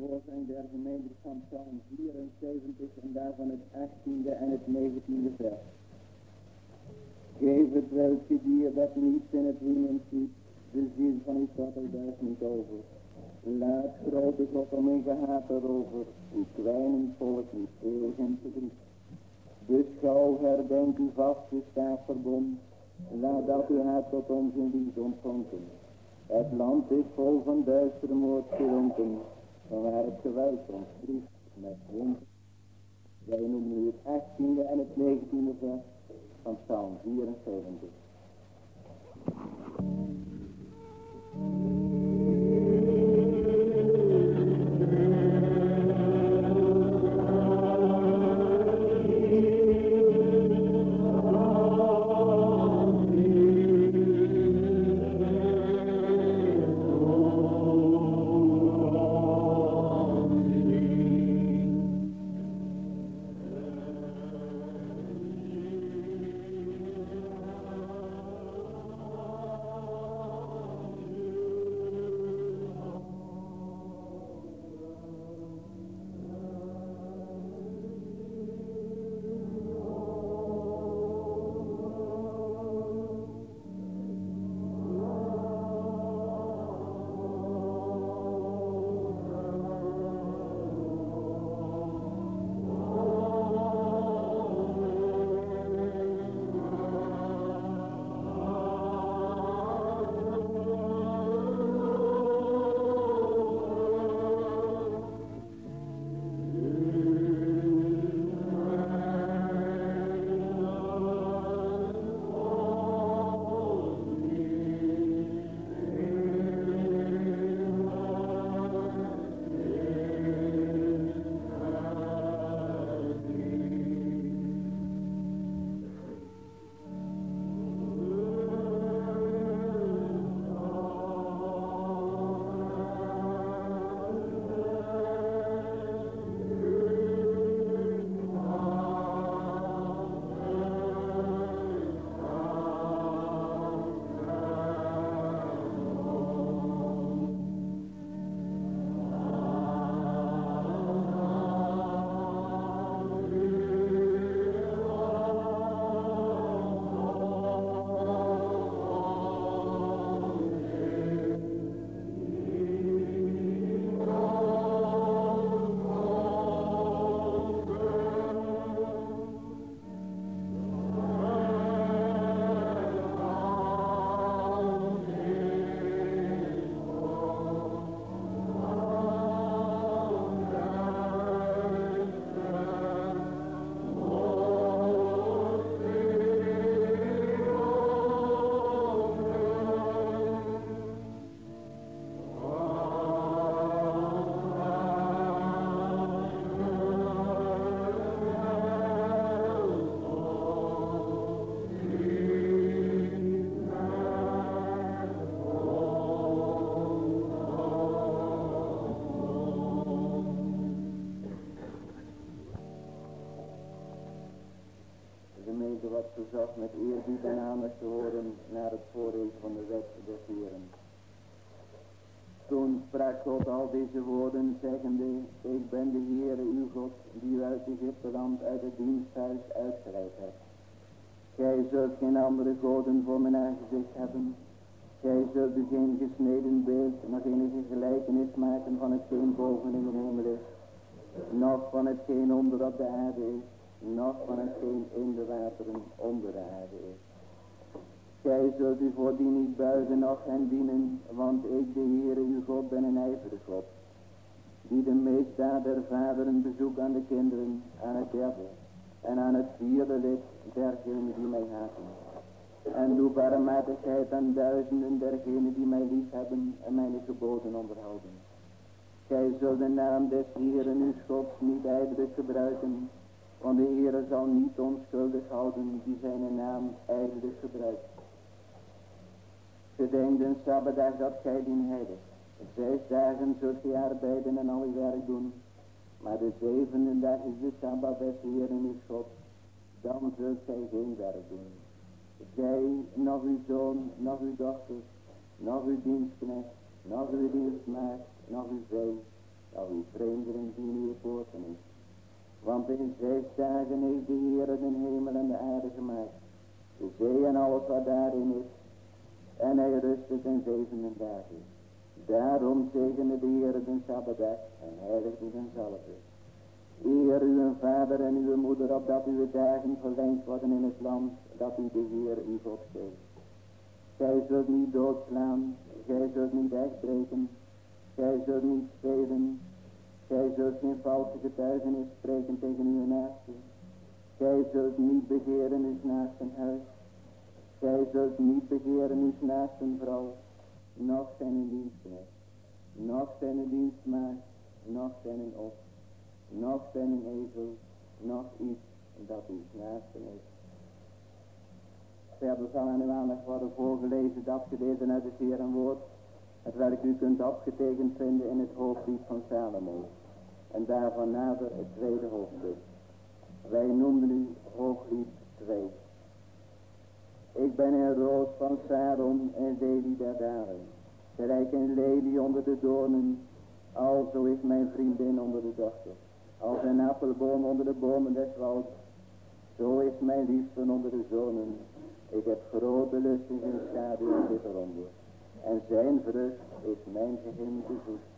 voorzang der gemeente van Psalm 74 en daarvan het 18e en het 19e vers. Geef het welke dier dat niet in het riemen ziet, de ziel van uw God daar niet over. Laat grote God om een gehaat erover, uw kleine volk niet eeuwig en verdriet. Beschouw, herdenk uw vaste staafverbond, laat dat uw hart tot ons in liefde ontvonken. Het land is vol van duistere moord van waar het geweld ons drieft met wond. Wij noemen nu het 18e en het 19e vers van Psalm 74. Verzocht met eerbied en aandacht te horen naar het voorlezen van de wet des Heeren. Toen sprak God al deze woorden, zeggende, ik ben de Heere uw God, die u uit Egypte land uit het diensthuis uitgeleid hebt. Gij zult geen andere goden voor mijn aangezicht hebben. Gij zult u geen gesneden beeld, nog enige gelijkenis maken van hetgeen boven in de hemel is, nog van hetgeen onder op de aarde is, nog van hetgeen in de wateren onder de aarde is. Gij zult u voor die niet buigen nog hen dienen, want ik de Heere uw God ben een ijverige God, die de meestaat der vaderen bezoek aan de kinderen, aan het derde en aan het vierde lid dergenen die mij haten. En doe barmhartigheid aan duizenden dergenen die mij lief hebben en mijn geboden onderhouden. Gij zult de naam des Heeren uw Gods niet ijdelijk gebruiken, want de Heere zal niet onschuldig houden die zijn naam ijdelijk gebruikt. Gedenk de Sabbatdag dat gij dien heiligt. Zes dagen zult gij arbeiden en al uw werk doen. Maar de zevende dag is de Sabbat des Heeren uw God. Dan zult gij geen werk doen. Gij, nog uw zoon, nog uw dochter, nog uw dienstknecht, nog uw dienstmaagd, nog uw vee, dat uw vreemdeling die in uw poorten is. Want in zes dagen heeft de Heer de hemel en de aarde gemaakt, de zee en alles wat daarin is, en hij rustte ten zevende dagen. Daarom zegende de Heer de Sabbatdag en heiligde den zalve. Eer uw vader en uw moeder, opdat uw dagen verlengd worden in het land, dat u de Heer uw God geeft. Gij zult niet doodslaan, gij zult niet wegbreken, gij zult niet spelen, gij zult geen valse getuigenis spreken tegen uw naaste. Gij zult niet begeren uw naasten huis. Gij zult niet begeren uw naasten vrouw, nog zijn dienstknecht, nog zijn dienstmaagd, nog zijn op, nog zijn ezel, nog iets dat uw naaste is. Verder zal aan uw aandacht worden voorgelezen dat gelezen uit het Heer een woord, het welk u kunt opgetekend vinden in het hoofdlied van Salomo. En daarvan nader het tweede hoofdstuk. Wij noemden u hooglied 2. Ik ben een roos van Saron en lelie der dalen. Gelijk een lelie onder de doornen. Alzo is mijn vriendin onder de dochter. Als een appelboom onder de bomen des walds. Zo is mijn liefste onder de zonen. Ik heb grote lust in zijn schaduw en zit eronder. En zijn vrucht is mijn te zoet.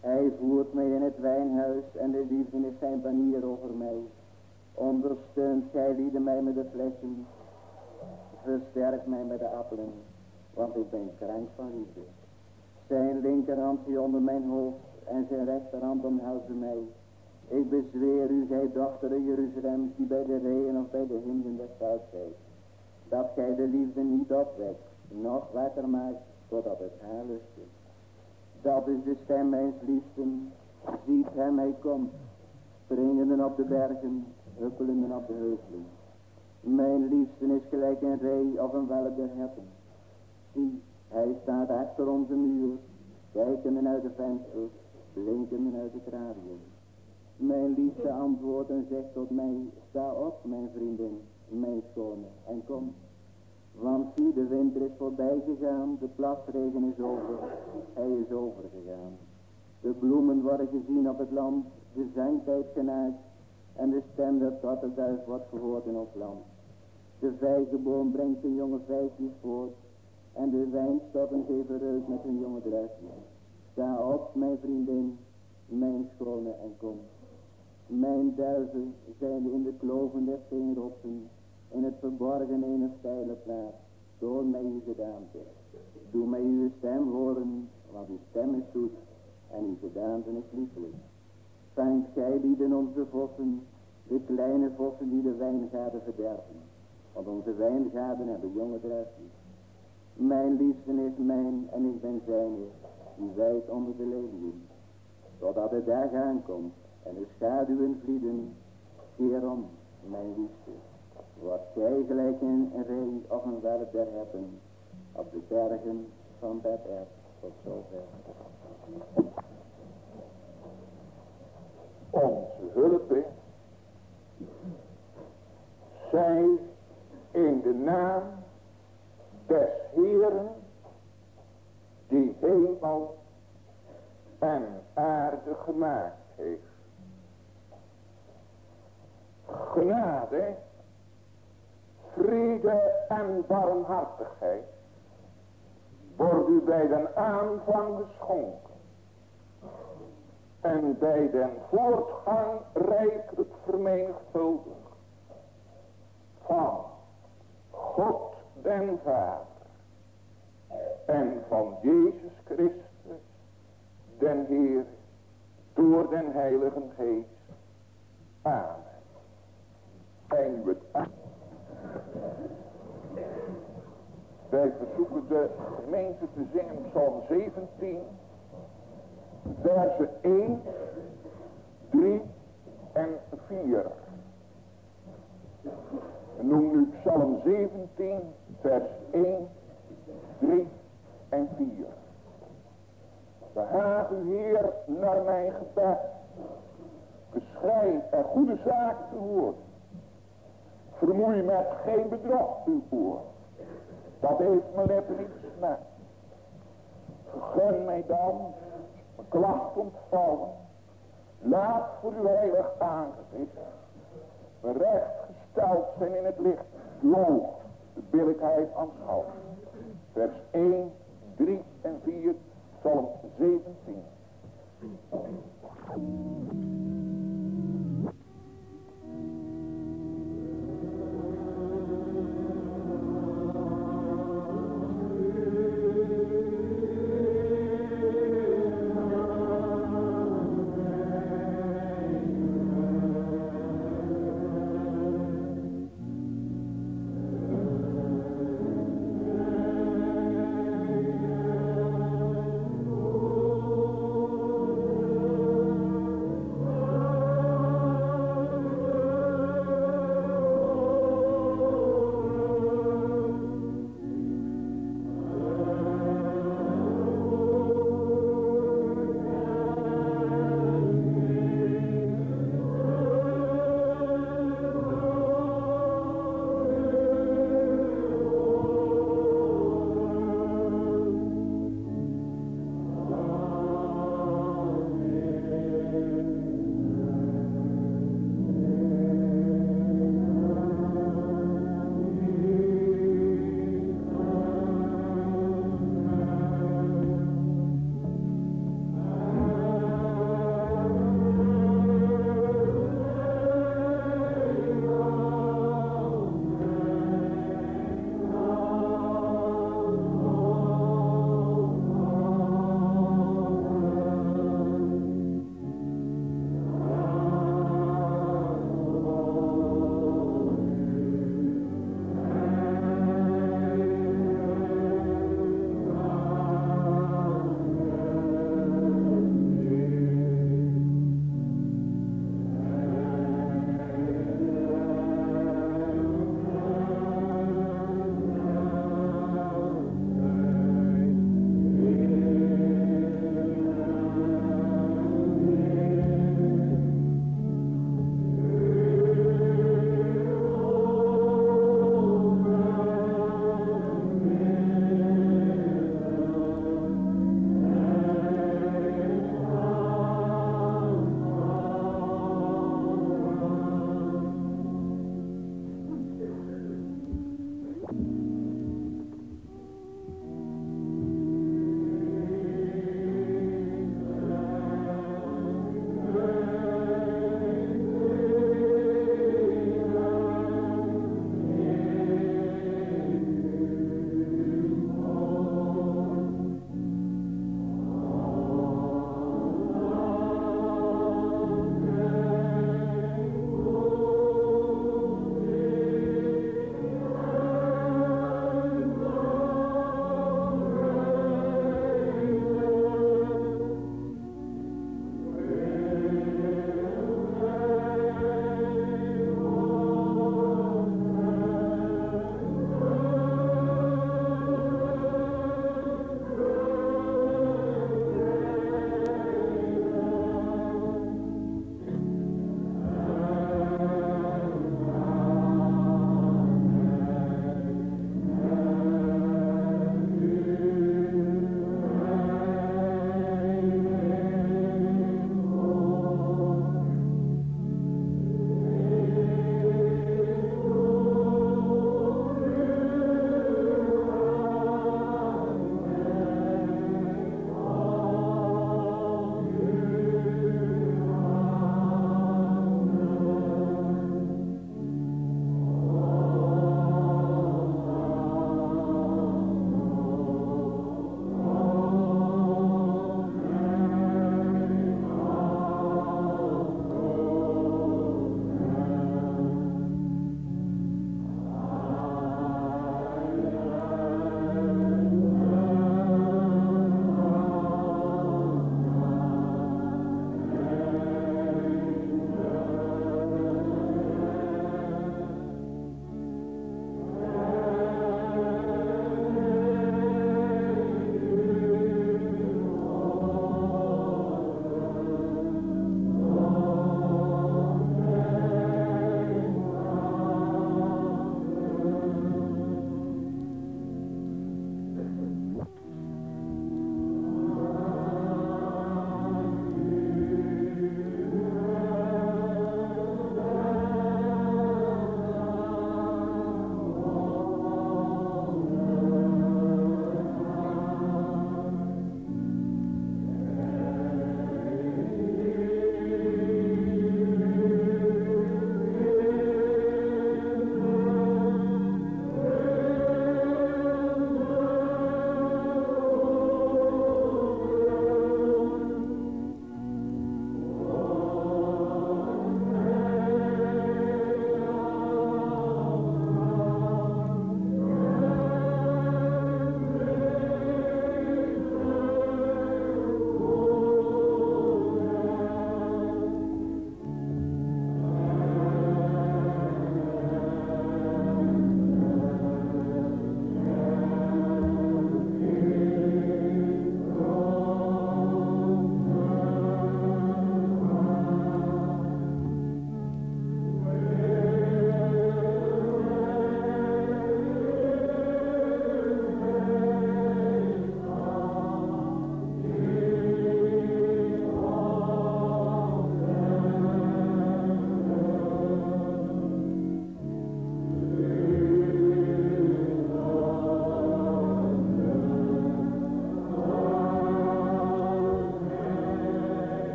Hij voert mij in het wijnhuis en de liefde is zijn banier over mij. Ondersteunt gij lieden mij met de flessen. Versterk mij met de appelen, want ik ben krank van liefde. Zijn linkerhand die onder mijn hoofd en zijn rechterhand omhelzen mij. Ik bezweer u, gij dochteren Jeruzalem, die bij de reeën of bij de hinden des vuils zijt, dat gij de liefde niet opwekt, nog wakker maakt, totdat het haar lust is. Dat is de stem mijns liefsten, ziet hem, hij komt, springende op de bergen, huppelende op de heuvelen. Mijn liefste is gelijk een ree of een welk herten. Zie, hij staat achter onze muur, kijkende uit de vensters, blinkende uit de kralien. Mijn liefste antwoordt en zegt tot mij, sta op mijn vriendin, mijn schone, en kom. Want zie, de winter is voorbij gegaan, de plasregen is over, hij is overgegaan. De bloemen worden gezien op het land, de zangtijd genaakt, en de stem der duif wordt gehoord in ons land. De vijgenboom brengt zijn jonge vijgjes voort, en de wijnstoppen geven reuk met hun jonge druifjes. Sta op, mijn vriendin, mijn schone en kom. Mijn duiven zijn in de kloven der steenrotsen, in het verborgen in een steile plaats. Door mij uw gedaante. Doe mij uw stem horen, want uw stem is zoet en uw gedaante is liefelijk. Vangt gij lieden onze vossen, de kleine vossen die de wijngaarden verderven. Want onze wijngaarden hebben jonge druifjes. Mijn liefste is mijn en ik ben zijn, die wijdt onder de lelien. Totdat de dag aankomt en de schaduwen vlieden, keer om, mijn liefste. Wat gij gelijk een ree of een werk der hebben, op de bergen van Bethel tot zover. Onze hulp zij in de naam des Heeren die hemel en aarde gemaakt heeft. Genade, vrede en barmhartigheid wordt u bij den aanvang geschonken en bij den voortgang rijkelijk vermenigvuldigd van God den Vader en van Jezus Christus den Heer door den Heilige Geest. Amen. En het Wij verzoeken de gemeente te zingen Psalm 17 versen 1, 3 en 4. Noem nu Psalm 17, vers 1, 3 en 4. Behaag u Heer naar mijn gebed. Beschrijf er goede zaak te horen. Vermoei met geen bedrog uw oor. Dat heeft mijn lippen niet gesmet. Gun mij dan klacht ontvallen. Laat voor uw heilig aangezicht. Rechtgesteld zijn in het licht. Loog de billijkheid aanschouwen. Vers 1, 3 en 4, Psalm 17.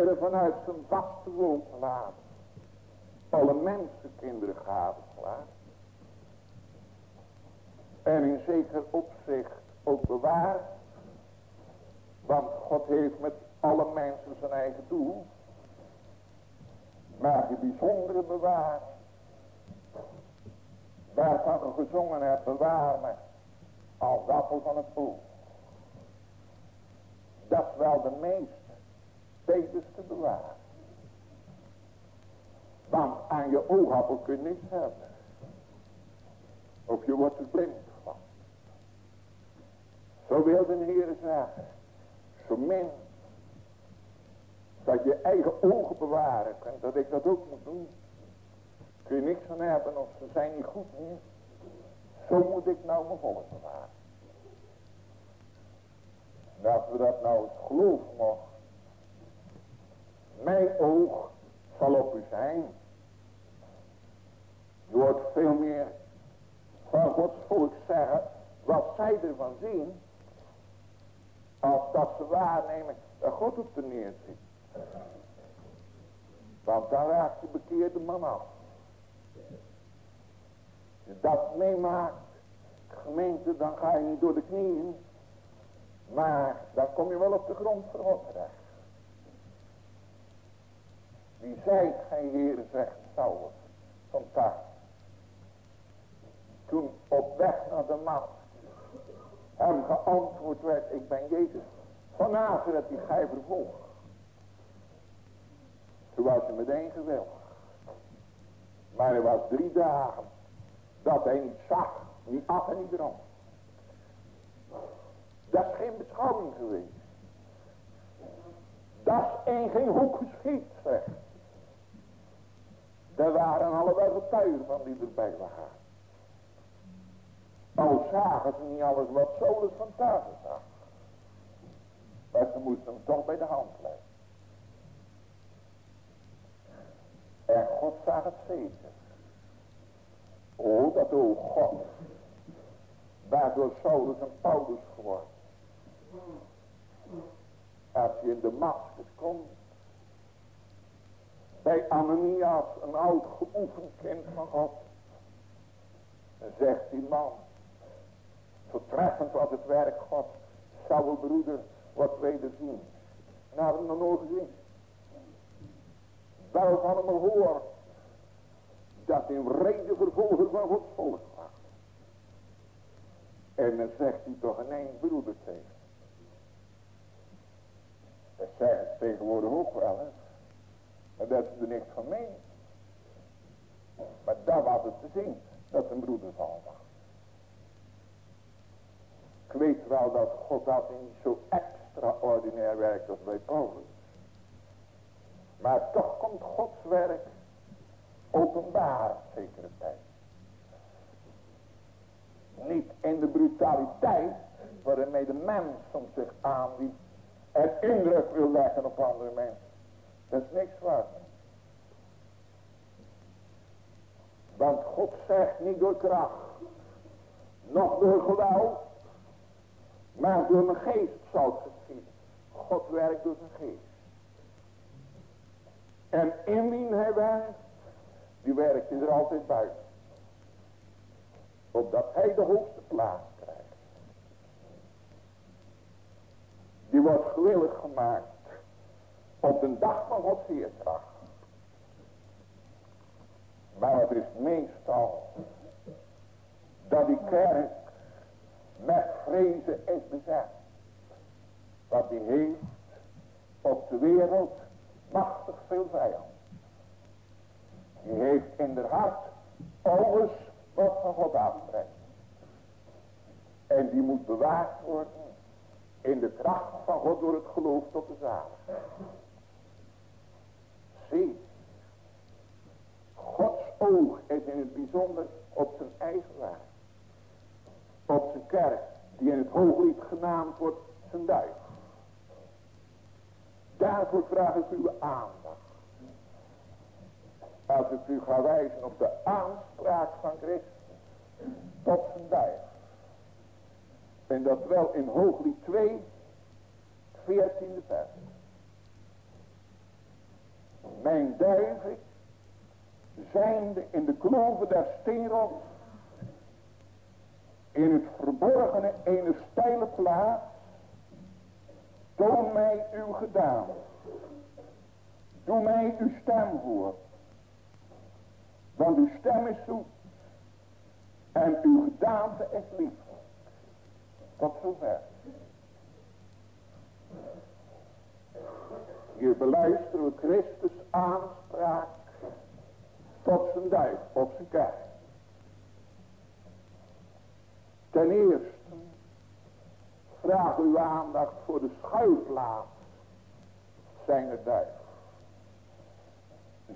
Heere vanuit zijn vaste woonplaats alle mensenkinderen gadeslaat. En in zeker opzicht ook bewaart. Want God heeft met alle mensen zijn eigen doel. Maar die bijzondere bewaring. Waarvan we gezongen hebben, bewaar me als appel van het oog. Dat is wel de meest tevensste bewaring. Want aan je oogappel kun je niets hebben. Of je wordt er blind van. Zo wil de Heer zeggen. Zo min. Dat je eigen ogen bewaren kunt. Dat ik dat ook moet doen. Kun je niks van hebben of ze zijn niet goed meer. Zo moet ik nou mijn volk bewaren. En als we dat nou geloven mogen. Mijn oog zal op u zijn. Je hoort veel meer van Gods volk zeggen wat zij ervan zien. Als dat ze waarnemen dat God op de neer zit. Want dan raakt de bekeerde man af. Als je dat meemaakt, gemeente, dan ga je niet door de knieën. Maar dan kom je wel op de grond voor God terecht. Wie zijt gij, Heer, zegt Saulus Tars. Toen op weg naar de macht hem geantwoord werd, ik ben Jezus van Nazareth die gij vervolgt. Toen was hij meteen geweldig. Maar er was drie dagen dat hij niet zag, niet af en niet dronk. Dat is geen beschouwing geweest. Dat is in geen hoek geschiet, zeg. Er waren allebei getuigen van die erbij waren. Al zagen ze niet alles wat Solus van tafel zag. Maar ze moesten hem toch bij de hand leggen. En God zag het zeker. Oh, dat o God. Waardoor Saulus een Paulus geworden. Als je in de Damascus komt. Bij Ananias, een oud geoefend kind van God. Dan zegt die man. Vertreffend was het werk God. Saul broeder, wat wederzien. En hadden hem nog gezien. Wel van hem hoor. Dat in reden vervolger van Gods volk. En dan zegt hij toch ineens broeder tegen. Dat zeggen ze tegenwoordig ook wel, hè. Maar dat is er niks van mee. Maar daar was het te zien, dat een broeder van was. Ik weet wel dat God dat niet zo extraordinair werkt als bij Paulus. Maar toch komt Gods werk openbaar op zekere tijd. Niet in de brutaliteit waarmee de mens soms zich aanbiedt en indruk wil leggen op andere mensen. Dat is niks waard. Want God zegt niet door kracht, nog door geweld, maar door mijn geest zal het geschieden. God werkt door zijn geest. En indien hij werkt, die werkt hij er altijd buiten. Opdat hij de hoogste plaats krijgt. Die wordt gewillig gemaakt op de dag van Gods veerkracht. Maar het is meestal dat die kerk met vrezen is bezet. Want die heeft op de wereld machtig veel vijand. Die heeft in haar hart alles wat van God aftrekt. En die moet bewaard worden in de kracht van God door het geloof tot de zaal. Zie, Gods oog is in het bijzonder op zijn eigen werk. Op zijn kerk, die in het hooglied genaamd wordt zijn duif. Daarvoor vraag ik uw aandacht. Als ik u ga wijzen op de aanspraak van Christus tot zijn duif. En dat wel in hooglied 2, 14e vers. Mijn duiven zijnde in de kloven der steenrots, in het verborgene ene steile plaats, toon mij uw gedaan. Doe mij uw stem voor. Want uw stem is zoet. En uw gedaante is lief. Tot zover. Hier beluisteren Christus aanspraak tot zijn duif op zijn kerk. Ten eerste vraag uw aandacht voor de schuilplaats zijn er duif.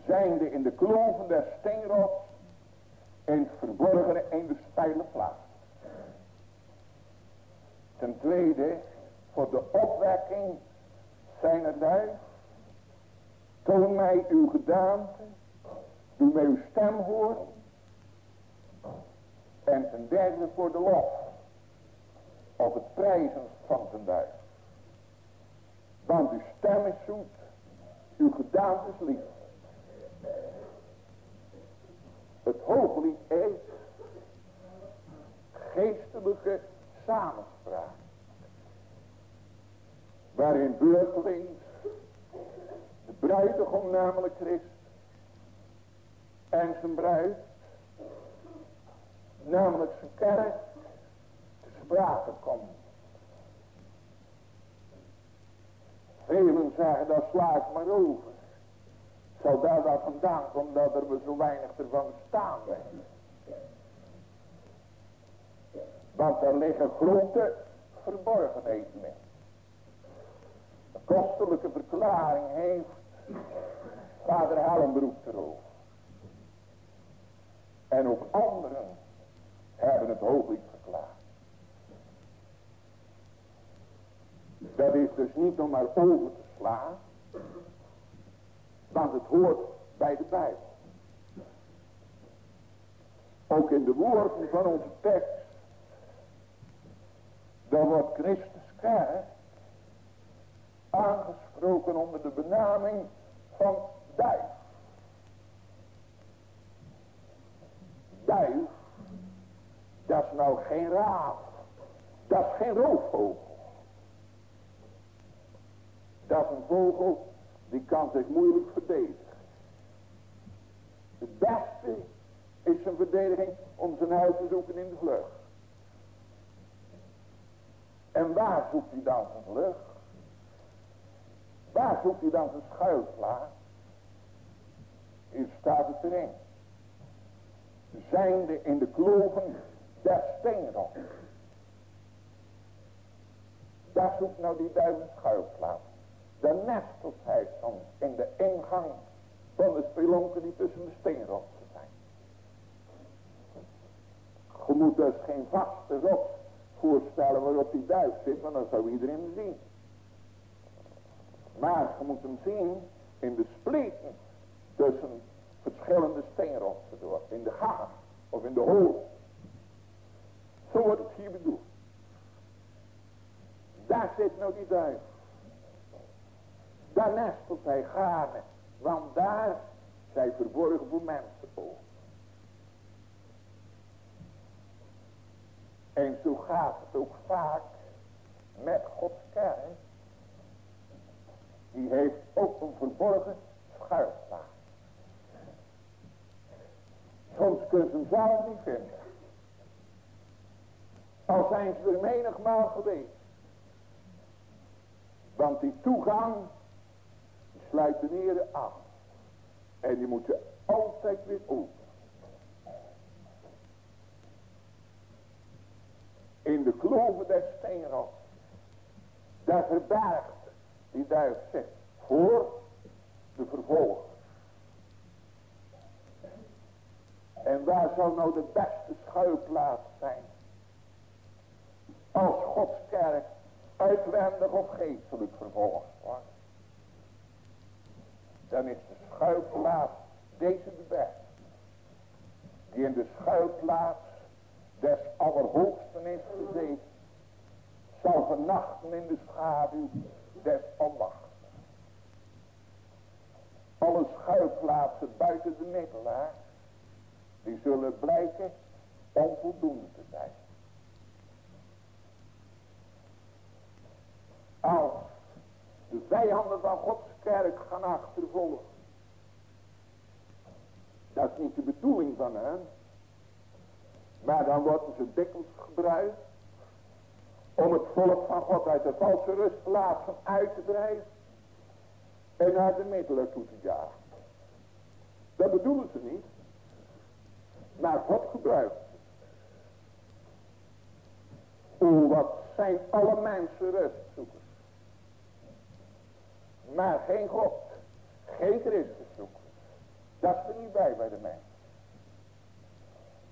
Zijnde in de kloven der steenrots in het verborgene in de steile plaats. Ten tweede voor de opwekking zijn er duif. Toon mij uw gedaante Doe mij uw stem horen. En ten derde voor de lof. Of het prijzen van duif. Want uw stem is zoet. Uw gedaante is lief. Het hooglied is geestelijke samenspraak. Waarin beurtelings de bruidegom namelijk Christus en zijn bruid, namelijk zijn kerk, te sprake komt. Velen zeggen, dat sla ik maar over. Zou daar dat vandaan komen dat er we zo weinig ervan staan hebben. Want er liggen grote verborgenheden in. Kostelijke verklaring heeft vader Hellenbroek erover. En ook anderen hebben het hooglijk verklaard. Dat is dus niet om maar over te slaan. Want het hoort bij de Bijbel. Ook in de woorden van onze tekst. Dan wordt Christus kerk aangesproken onder de benaming van duif. duif, dat is nou geen raaf. Dat is geen roofvogel. Dat is een vogel die kan zich moeilijk verdedigen. Het beste is zijn verdediging om zijn huis te zoeken in de vlucht. En waar zoekt hij dan zijn vlucht? Waar zoekt hij dan zijn schuilplaats? Hier staat het erin zijnde in de kloven der steenrots. Daar zoekt nou die duivel schuilplaats. Daar nestelt hij soms in de ingang van de spelonken die tussen de steenrotsen zijn. Je moet dus geen vaste rots voorstellen waarop die duif zit, want dan zou iedereen zien. Maar je moet hem zien in de spleten tussen verschillende steenrotsen. In de gaar of in de hol. Zo wordt het hier bedoeld. Daar zit nou die duif. Daar nestelt hij gaarne. Want daar zijn verborgen voor mensen ook. En zo gaat het ook vaak met Gods kerk. Die heeft ook een verborgen schuilplaats. Soms kunnen ze hem zelf niet vinden. Al zijn ze er menigmaal geweest. Want die toegang, sluit de heren af. En die moeten altijd weer open. In de kloven des steenrots. Daar verbergt die duif zich voor de vervolger. En waar zou nou de beste schuilplaats zijn? Als Gods kerk uitwendig of geestelijk vervolgd wordt. Dan is de schuilplaats deze de beste. Die in de schuilplaats des allerhoogsten is gezeten. Zal vernachten in de schaduw des onmachts. Alle schuilplaatsen buiten de middelaar. Die zullen blijken onvoldoende te zijn. Als de vijanden van Gods kerk gaan achtervolgen. Dat is niet de bedoeling van hen. Maar dan worden ze dikwijls gebruikt. Om het volk van God uit de valse rustplaatsen uit te drijven. En naar de middelen toe te jagen. Dat bedoelen ze niet. Maar God gebruikt O, wat zijn alle mensen rustzoekers. Maar geen God. Geen Christus zoeken. Dat is er niet bij bij de mens.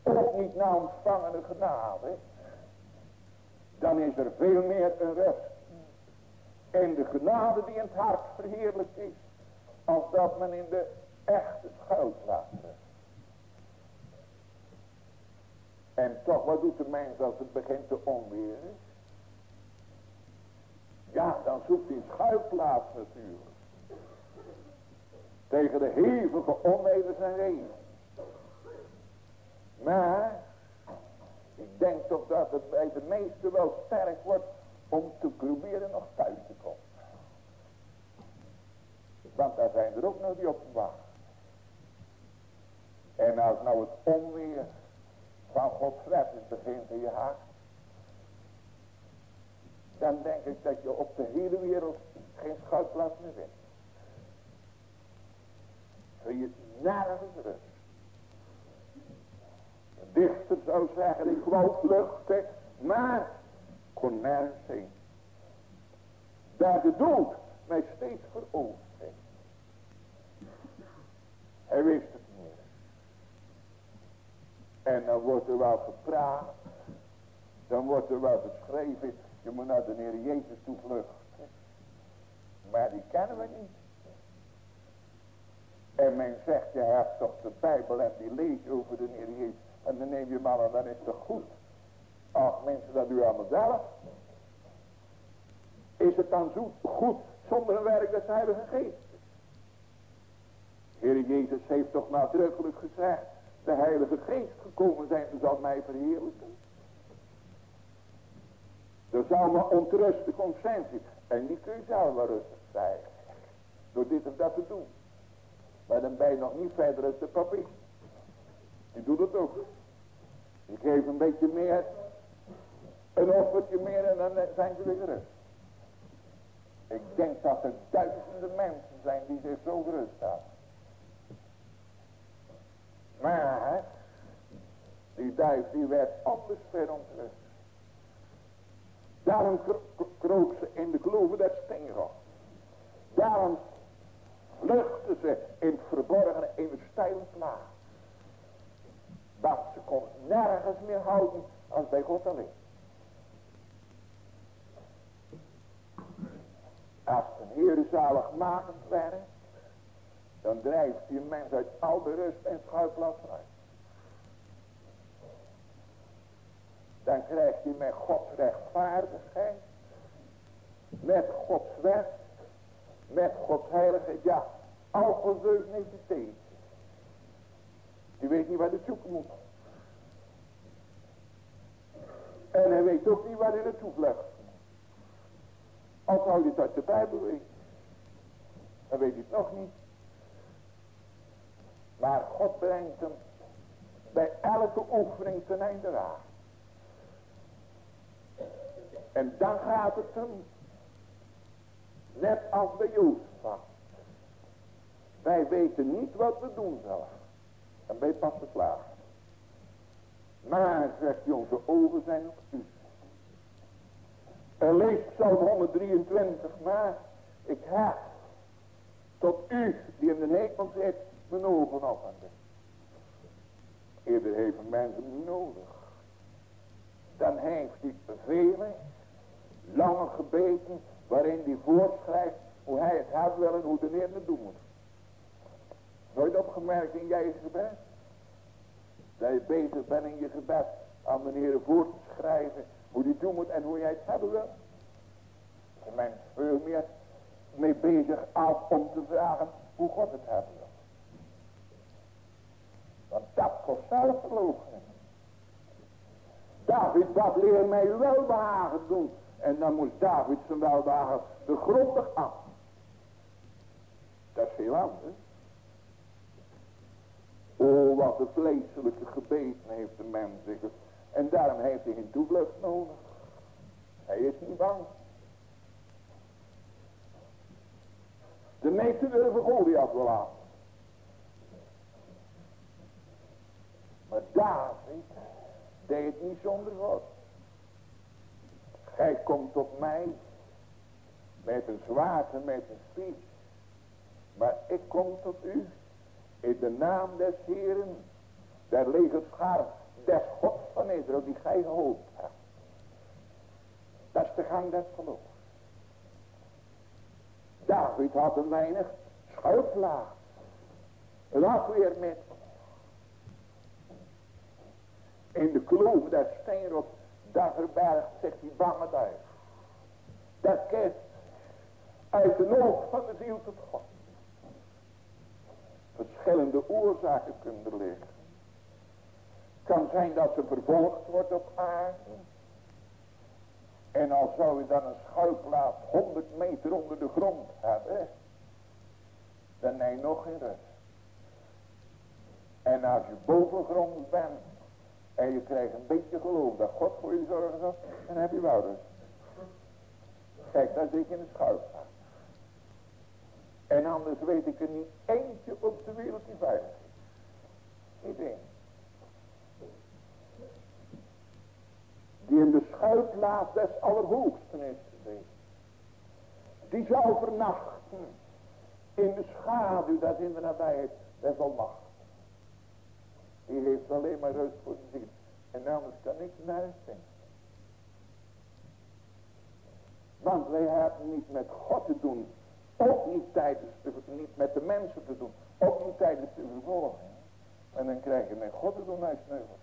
Ook niet na ontvangende genade. Dan is er veel meer een rust. En de genade die in het hart verheerlijkt is. Als dat men in de echte schuilplaats. En toch, wat doet de mens als het begint te onweren? Ja, dan zoekt hij schuilplaats natuurlijk. Tegen de hevige onwevers en regen. Maar, ik denk toch dat het bij de meesten wel sterk wordt om te proberen nog thuis te komen. Want daar zijn er ook nog die op wachten. En als nou het onweer van Gods wet begint in je hart. Dan denk ik dat je op de hele wereld geen schuilplaats meer vindt. Kun je nergens rust. Dichter zou zeggen, ik wou vluchten, maar kon nergens heen. Daar de dood mij steeds veroordeeld heeft. Hij wist het niet. En dan wordt er wel gepraat. Dan wordt er wel geschreven. Je moet naar de Heer Jezus toe vluchten. Maar die kennen we niet. En men zegt, je hebt toch de Bijbel en die lees over de Heer Jezus. En dan neem je maar en dan is het goed. Ach mensen, dat doe allemaal zelf. Is het dan zo goed zonder een werk des Heilige Geest? Heer Jezus heeft toch nadrukkelijk gezegd. De Heilige Geest gekomen zijn, zal mij verheerlijken. Er zal maar ontrustig conscientie. En die kun je zelf wel rustig zijn. Door dit of dat te doen. Maar dan ben je nog niet verder als de papier. Die doet het ook. Die geeft een beetje meer. Een offertje meer en dan zijn ze weer gerust. Ik denk dat er duizenden mensen zijn die zich zo gerust hebben. Maar die duif die werd anders verontrust. Daarom kroop ze in de kloven der stengel. Daarom vluchtte ze in het verborgene in de steile plaats. Want ze kon nergens meer houden als bij God alleen. Als een Heer zaligmakend werkt, dan drijft die mens uit al de rust en schuilplaats uit. Dan krijg je met Gods rechtvaardigheid, met Gods wet, met Gods heiligheid, ja, al Gods deugd tegen. Je weet niet waar hij zoeken moet. En hij weet ook niet waar hij naartoe vlucht. Als je het uit de Bijbel weet hij het nog niet. Maar God brengt hem bij elke oefening ten einde raar. En dan gaat het hem net als bij Jozef. Wij weten niet wat we doen zelf. En ben je pas verslagen. Maar, zegt hij, onze ogen zijn op u. En leest Psalm 123, maar ik heb tot u die in de hemel zit mijn ogen aan Eerder heeft een mens hem nodig. Dan heeft hij vele lange gebeten waarin hij voorschrijft hoe hij het hebben wil en hoe de Heer het doen moet. Nooit opgemerkt in jij gebed? Dat je bezig bent in je gebed aan de Heer voor te schrijven hoe die doen moet en hoe jij het hebben wil. De mens veel meer mee bezig af om te vragen hoe God het hebben wil. Want dat kost zelfverloochening. David, wat leer mij welbehagen doen. En dan moest David zijn welbehagen de grondig af. Dat is heel anders. Oh, wat een vleeselijke gebeten heeft de mens. En daarom heeft hij geen toevlucht nodig. Hij is niet bang. De meesten durven Goliath wel aan. Maar David deed het niet zonder God. Gij komt tot mij met een zwaard en met een spies. Maar ik kom tot u in de naam des Heeren, der legerschar, des God van Israël, die gij gehoopt hebt. Dat is de gang des geloofs. David had een weinig schuilplaats. Een afweernet. In de kloof der steenrot, daar verbergt zich die bange duif. Dat kent uit de nood van de ziel tot God. Verschillende oorzaken kunnen liggen. kan zijn dat ze vervolgd wordt op aarde. En al zou je dan een schuilplaats 100 meter onder de grond hebben. Dan neem je nog geen rust. En als je bovengrond bent. En je krijgt een beetje geloof dat God voor je zorgen zal. Dan heb je wel rust. Kijk, daar zit je in een schuilplaats. En anders weet ik er niet eentje op de wereld die veilig is. Niet één. Die in de schuilplaats des Allerhoogsten is geweest. Die zal vernachten in de schaduw dat in de nabijheid des Almacht. Die heeft alleen maar rust voor de. En anders kan ik naar het Want wij hebben niet met God te doen ook niet tijdens de, niet met de mensen te doen. Ook niet tijdens de vervolging. En dan krijg je met God te doen hij sneuvelt.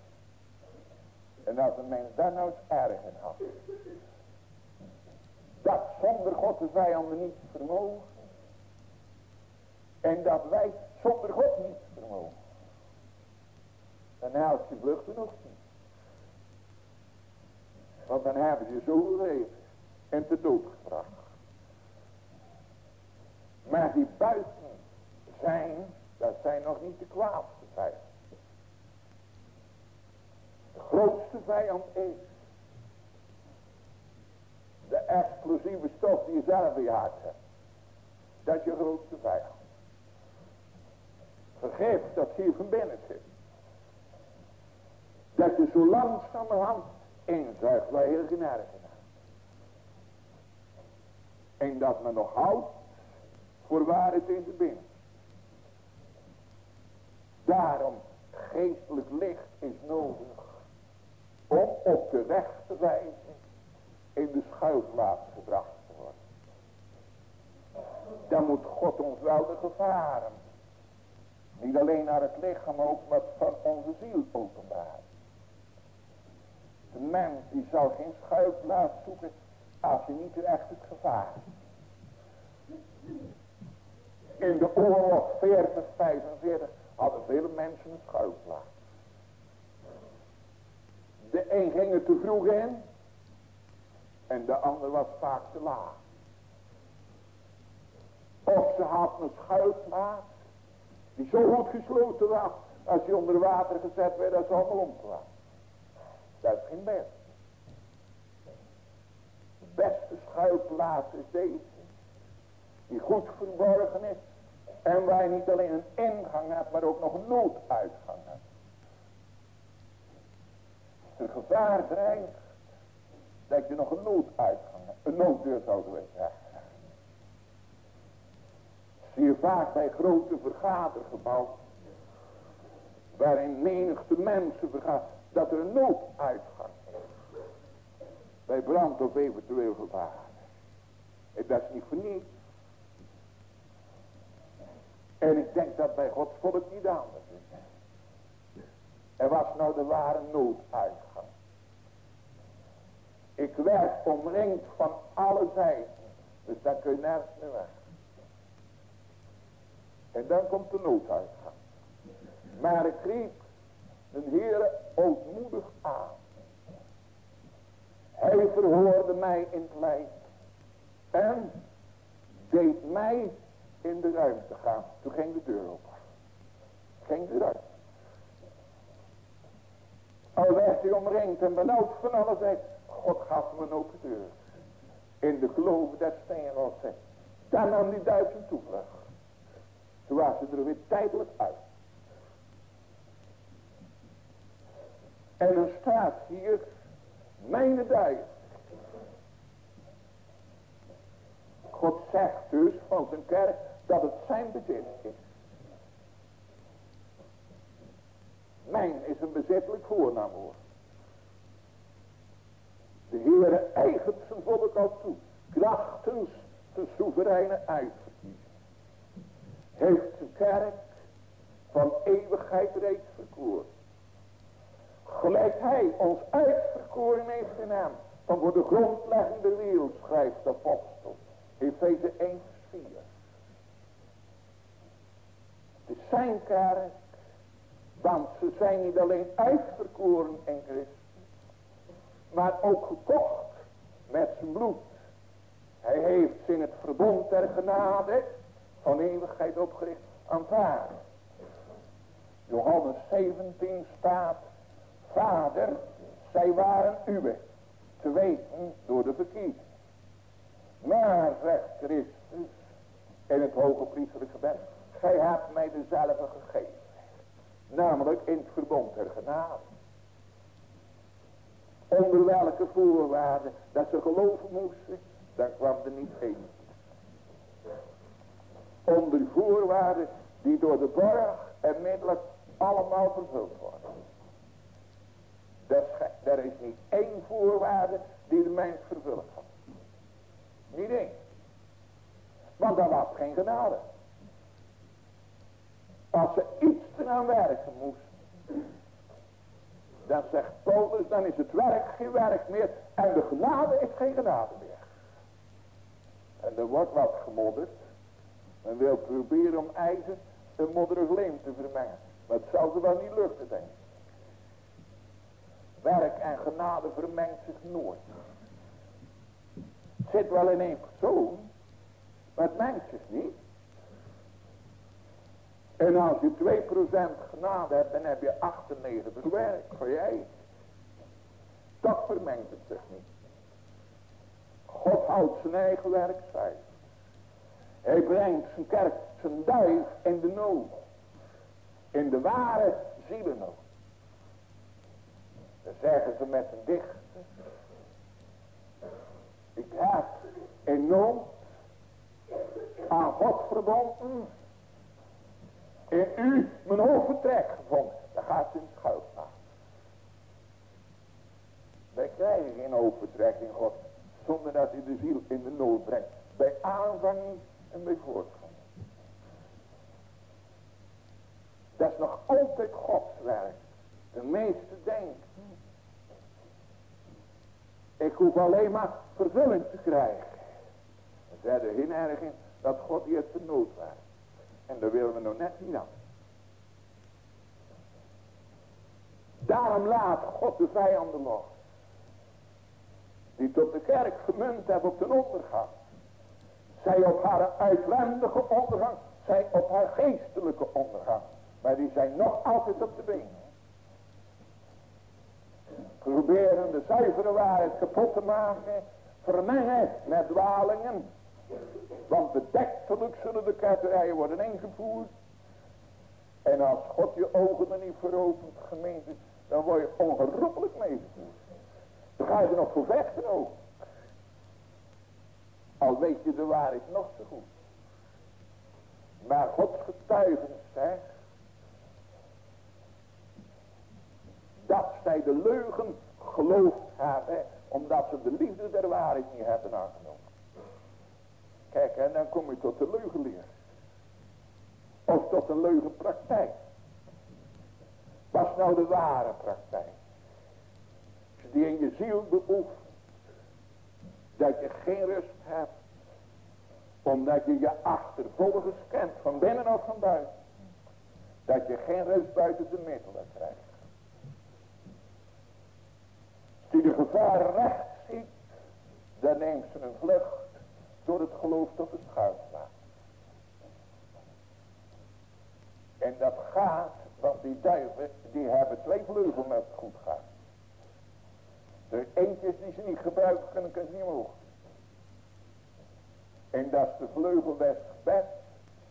En als een mens daar nou eens erg in had. Dat zonder God de vijanden niet vermogen. En dat wij zonder God niet vermogen. Dan helpt je vluchten nog niet. Want dan hebben ze zo geleefd en te dood gebracht. Maar die buiten zijn, dat zijn nog niet de kwaadste vijand. De grootste vijand is de explosieve stof die je zelf in je hart hebt. Dat is je grootste vijand. Vergeef dat hier van binnen zit. Dat je zo langzamerhand inzuigt waar heel geen erg En dat men nog houdt voor waar het de binnen. Daarom geestelijk licht is nodig om op de rechte wijze in de schuilplaats gebracht te worden. Dan moet God ons wel de gevaren, niet alleen naar het lichaam ook, maar van onze ziel openbaren. De mens die zal geen schuilplaats zoeken als je niet echt het gevaar in de oorlog 40, 45 hadden vele mensen een schuilplaats. De een ging er te vroeg in. En de ander was vaak te laat. Of ze hadden een schuilplaats. Die zo goed gesloten was. Als je onder water gezet werd. Dat ze allemaal omkwam. Dat is geen best. De beste schuilplaats is deze. Die goed verborgen is. En waar je niet alleen een ingang hebt, maar ook nog een nooduitgang hebt. Er gevaar dreigt, dat je nog een nooduitgang hebt. Een nooddeur zouden we zeggen. Zie je vaak bij grote vergadergebouwen. waarin menigte mensen vergaan, dat er een nooduitgang is. Bij brand of eventueel gevaar. En dat is niet voor niets. En ik denk dat bij Gods volk niet anders is. Er was nou de ware nooduitgang. Ik werd omringd van alle zijden. Dus daar kun je nergens meer weg. En dan komt de nooduitgang. Maar ik riep een Heere ootmoedig aan. Hij verhoorde mij in het lijf. En deed mij in de ruimte gaan. Toen ging de deur open. Ging eruit. Al werd hij omringd en benauwd van alles. God gaf me een open deur. In de geloven dat Steenrol zegt. Daar nam die duizend toevlucht. Toen was ze er weer tijdelijk uit. En er staat hier, mijn duif. God zegt dus van zijn kerk dat het zijn bezit is. Mijn is een bezittelijk voornaamwoord. De Heere eigent zijn volk al toe. Krachtens de soevereine uitverkiezing. Heeft zijn kerk van eeuwigheid reeds verkoord. Gelijk hij ons uitverkoren heeft in hem. Van voor de grondlegging der wereld schrijft de apostel. Efeze 1 vers 4. Zijn kerk. Want ze zijn niet alleen uitverkoren in Christus. Maar ook gekocht met zijn bloed. Hij heeft ze in het verbond der genade van eeuwigheid opgericht aanvaard. Johannes 17 staat. Vader, zij waren uwe. Te weten door de verkiezing. Maar, zegt Christus in het hoge priestelijk gebed. Gij hebt mij dezelfde gegeven. Namelijk in het verbond der genade. Onder welke voorwaarden dat ze geloven moesten. Dan kwam er niet heen. Onder voorwaarden die door de borg en middelijk allemaal vervuld worden. Er is niet één voorwaarde die de mens vervuld had. Niet één. Want dat was geen genade. Als ze iets eraan werken moest. Dan zegt Paulus, dan is het werk geen werk meer. En de genade is geen genade meer. En er wordt wat gemodderd. Men wil proberen om ijzer een modderig leem te vermengen. Maar het zal ze wel niet lukken, denk ik. Werk en genade vermengt zich nooit. Het zit wel in één persoon. Maar het mengt zich niet. En als je 2% genade hebt, dan heb je 98 werk voor jij. Dat vermengt het zich niet. God houdt zijn eigen werk. Hij brengt zijn kerk, zijn duif in de nood. In de ware zielennood. Dan zeggen ze met een dichter. Ik heb in nood aan God verbonden in u mijn hoofdvertrek gevonden. Dan gaat in het schuilplaats. Wij krijgen geen hoofdvertrek in God. Zonder dat hij de ziel in de nood brengt. Bij aanvang en bij voortgang. Dat is nog altijd Gods werk. De meeste denken. Ik hoef alleen maar vervulling te krijgen. En verder geen erg in dat God hier te nood werkt. En daar willen we nog net niet aan. Daarom laat God de vijanden los. Die tot de kerk gemunt hebben op de ondergang. Zij op haar uitwendige ondergang. Zij op haar geestelijke ondergang. Maar die zijn nog altijd op de benen. Proberen de zuivere waarheid kapot te maken. Vermengen met dwalingen. Want bedektelijk zullen de ketterijen worden ingevoerd. En als God je ogen er niet veropent, gemeente, dan word je ongeroepelijk meegevoerd. Dan ga je er nog voor vechten ook. Al weet je de waarheid nog zo goed. Maar Gods getuigen zegt. dat zij de leugen geloofd hebben, omdat ze de liefde der waarheid niet hebben aangenomen. Kijk, en dan kom je tot de leugenleer. Of tot een leugenpraktijk. Wat is nou de ware praktijk? Die in je ziel beoefent. Dat je geen rust hebt. Omdat je je achtervolgers kent. Van binnen of van buiten. Dat je geen rust buiten de middelen krijgt. Als die de gevaar recht ziet. Dan neemt ze een vlucht. Door het geloof tot de schuilplaats. En dat gaat, want die duiven, die hebben twee vleugels met het goed gaat. De eentjes die ze niet gebruiken kunnen ze niet omhoog. En dat is de vleugel des gebeds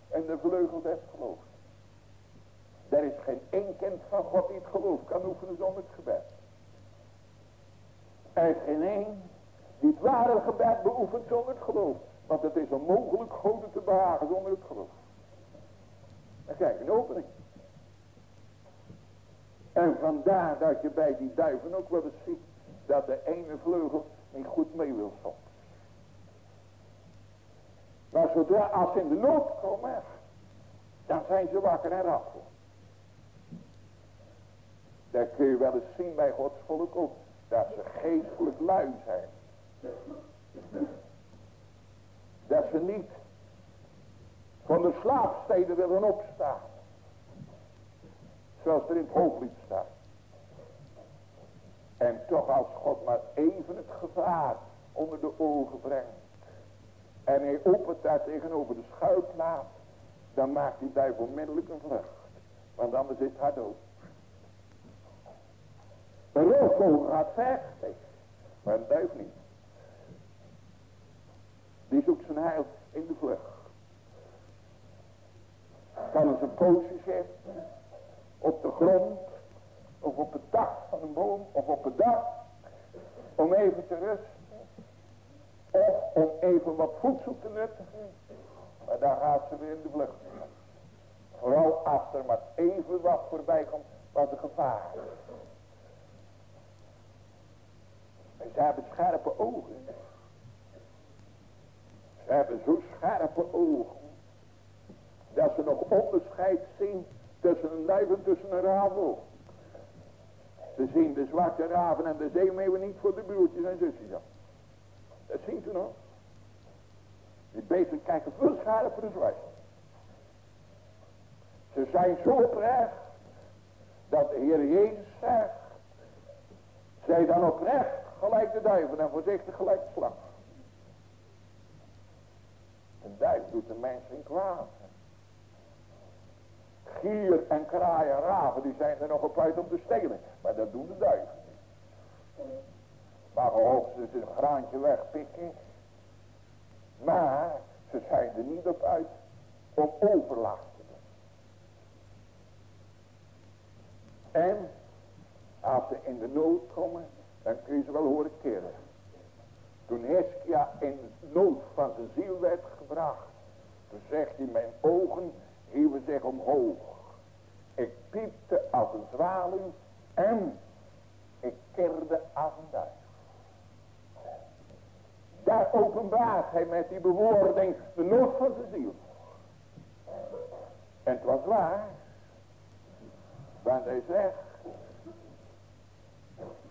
en de vleugel des geloofs. Er is geen één kind van God die het geloof kan oefenen zonder het gebed. Er is geen één die het ware gebed beoefent zonder het geloof. Want het is onmogelijk God te behagen zonder het geloof. Dan krijg je een opening. En vandaar dat je bij die duiven ook wel eens ziet dat de ene vleugel niet goed mee wil soms. Maar zodra als ze in de nood komen, dan zijn ze wakker en raffel. Dat kun je wel eens zien bij Gods volk ook. Dat ze geestelijk lui zijn. Dat ze niet van de slaapsteden willen opstaan. Zoals er in het hooglied staat. En toch als God maar even het gevaar onder de ogen brengt. En hij opent daar tegenover de schuilplaats. Dan maakt die duivel onmiddellijk een vlucht. Want anders is het hard dood. Een roofvogel gaat vechten. Maar een duif niet. Die zoekt zijn heil in de vlucht. Kan eens een poosje zitten. Op de grond. Of op het dak van een boom. Of op het dak. Om even te rusten. Of om even wat voedsel te nuttigen. Maar daar gaat ze weer in de vlucht. Vooral als er maar even wat voorbij komt wat de gevaar En ze hebben scherpe ogen. Ze hebben zo scherpe ogen. Dat ze nog onderscheid zien tussen een duif en tussen een ravel. Ze zien de zwarte raven en de zeemeeuwen niet voor de broertjes en zusjes af. Dat zien ze nog. Die beesten kijken veel scherper dan wij. Ze zijn zo oprecht dat de Heer Jezus zegt. Zij dan oprecht gelijk de duiven en voorzichtig gelijk de slang. Een duif doet de mens in kwaad. Gier en kraaien en raven, die zijn er nog op uit om te stelen. Maar dat doen de duiven niet. Maar hoogstens een graantje wegpikken. Maar ze zijn er niet op uit om overlast te doen. En als ze in de nood komen, dan kun je ze wel horen keren. Toen Heskia in nood van zijn ziel werd gebracht. Toen zegt hij, mijn ogen hieven zich omhoog. Ik piepte als een zwaluw en ik kerde als een duif. Daar openbaart hij met die bewoording de nood van zijn ziel. En het was waar. Want hij zegt,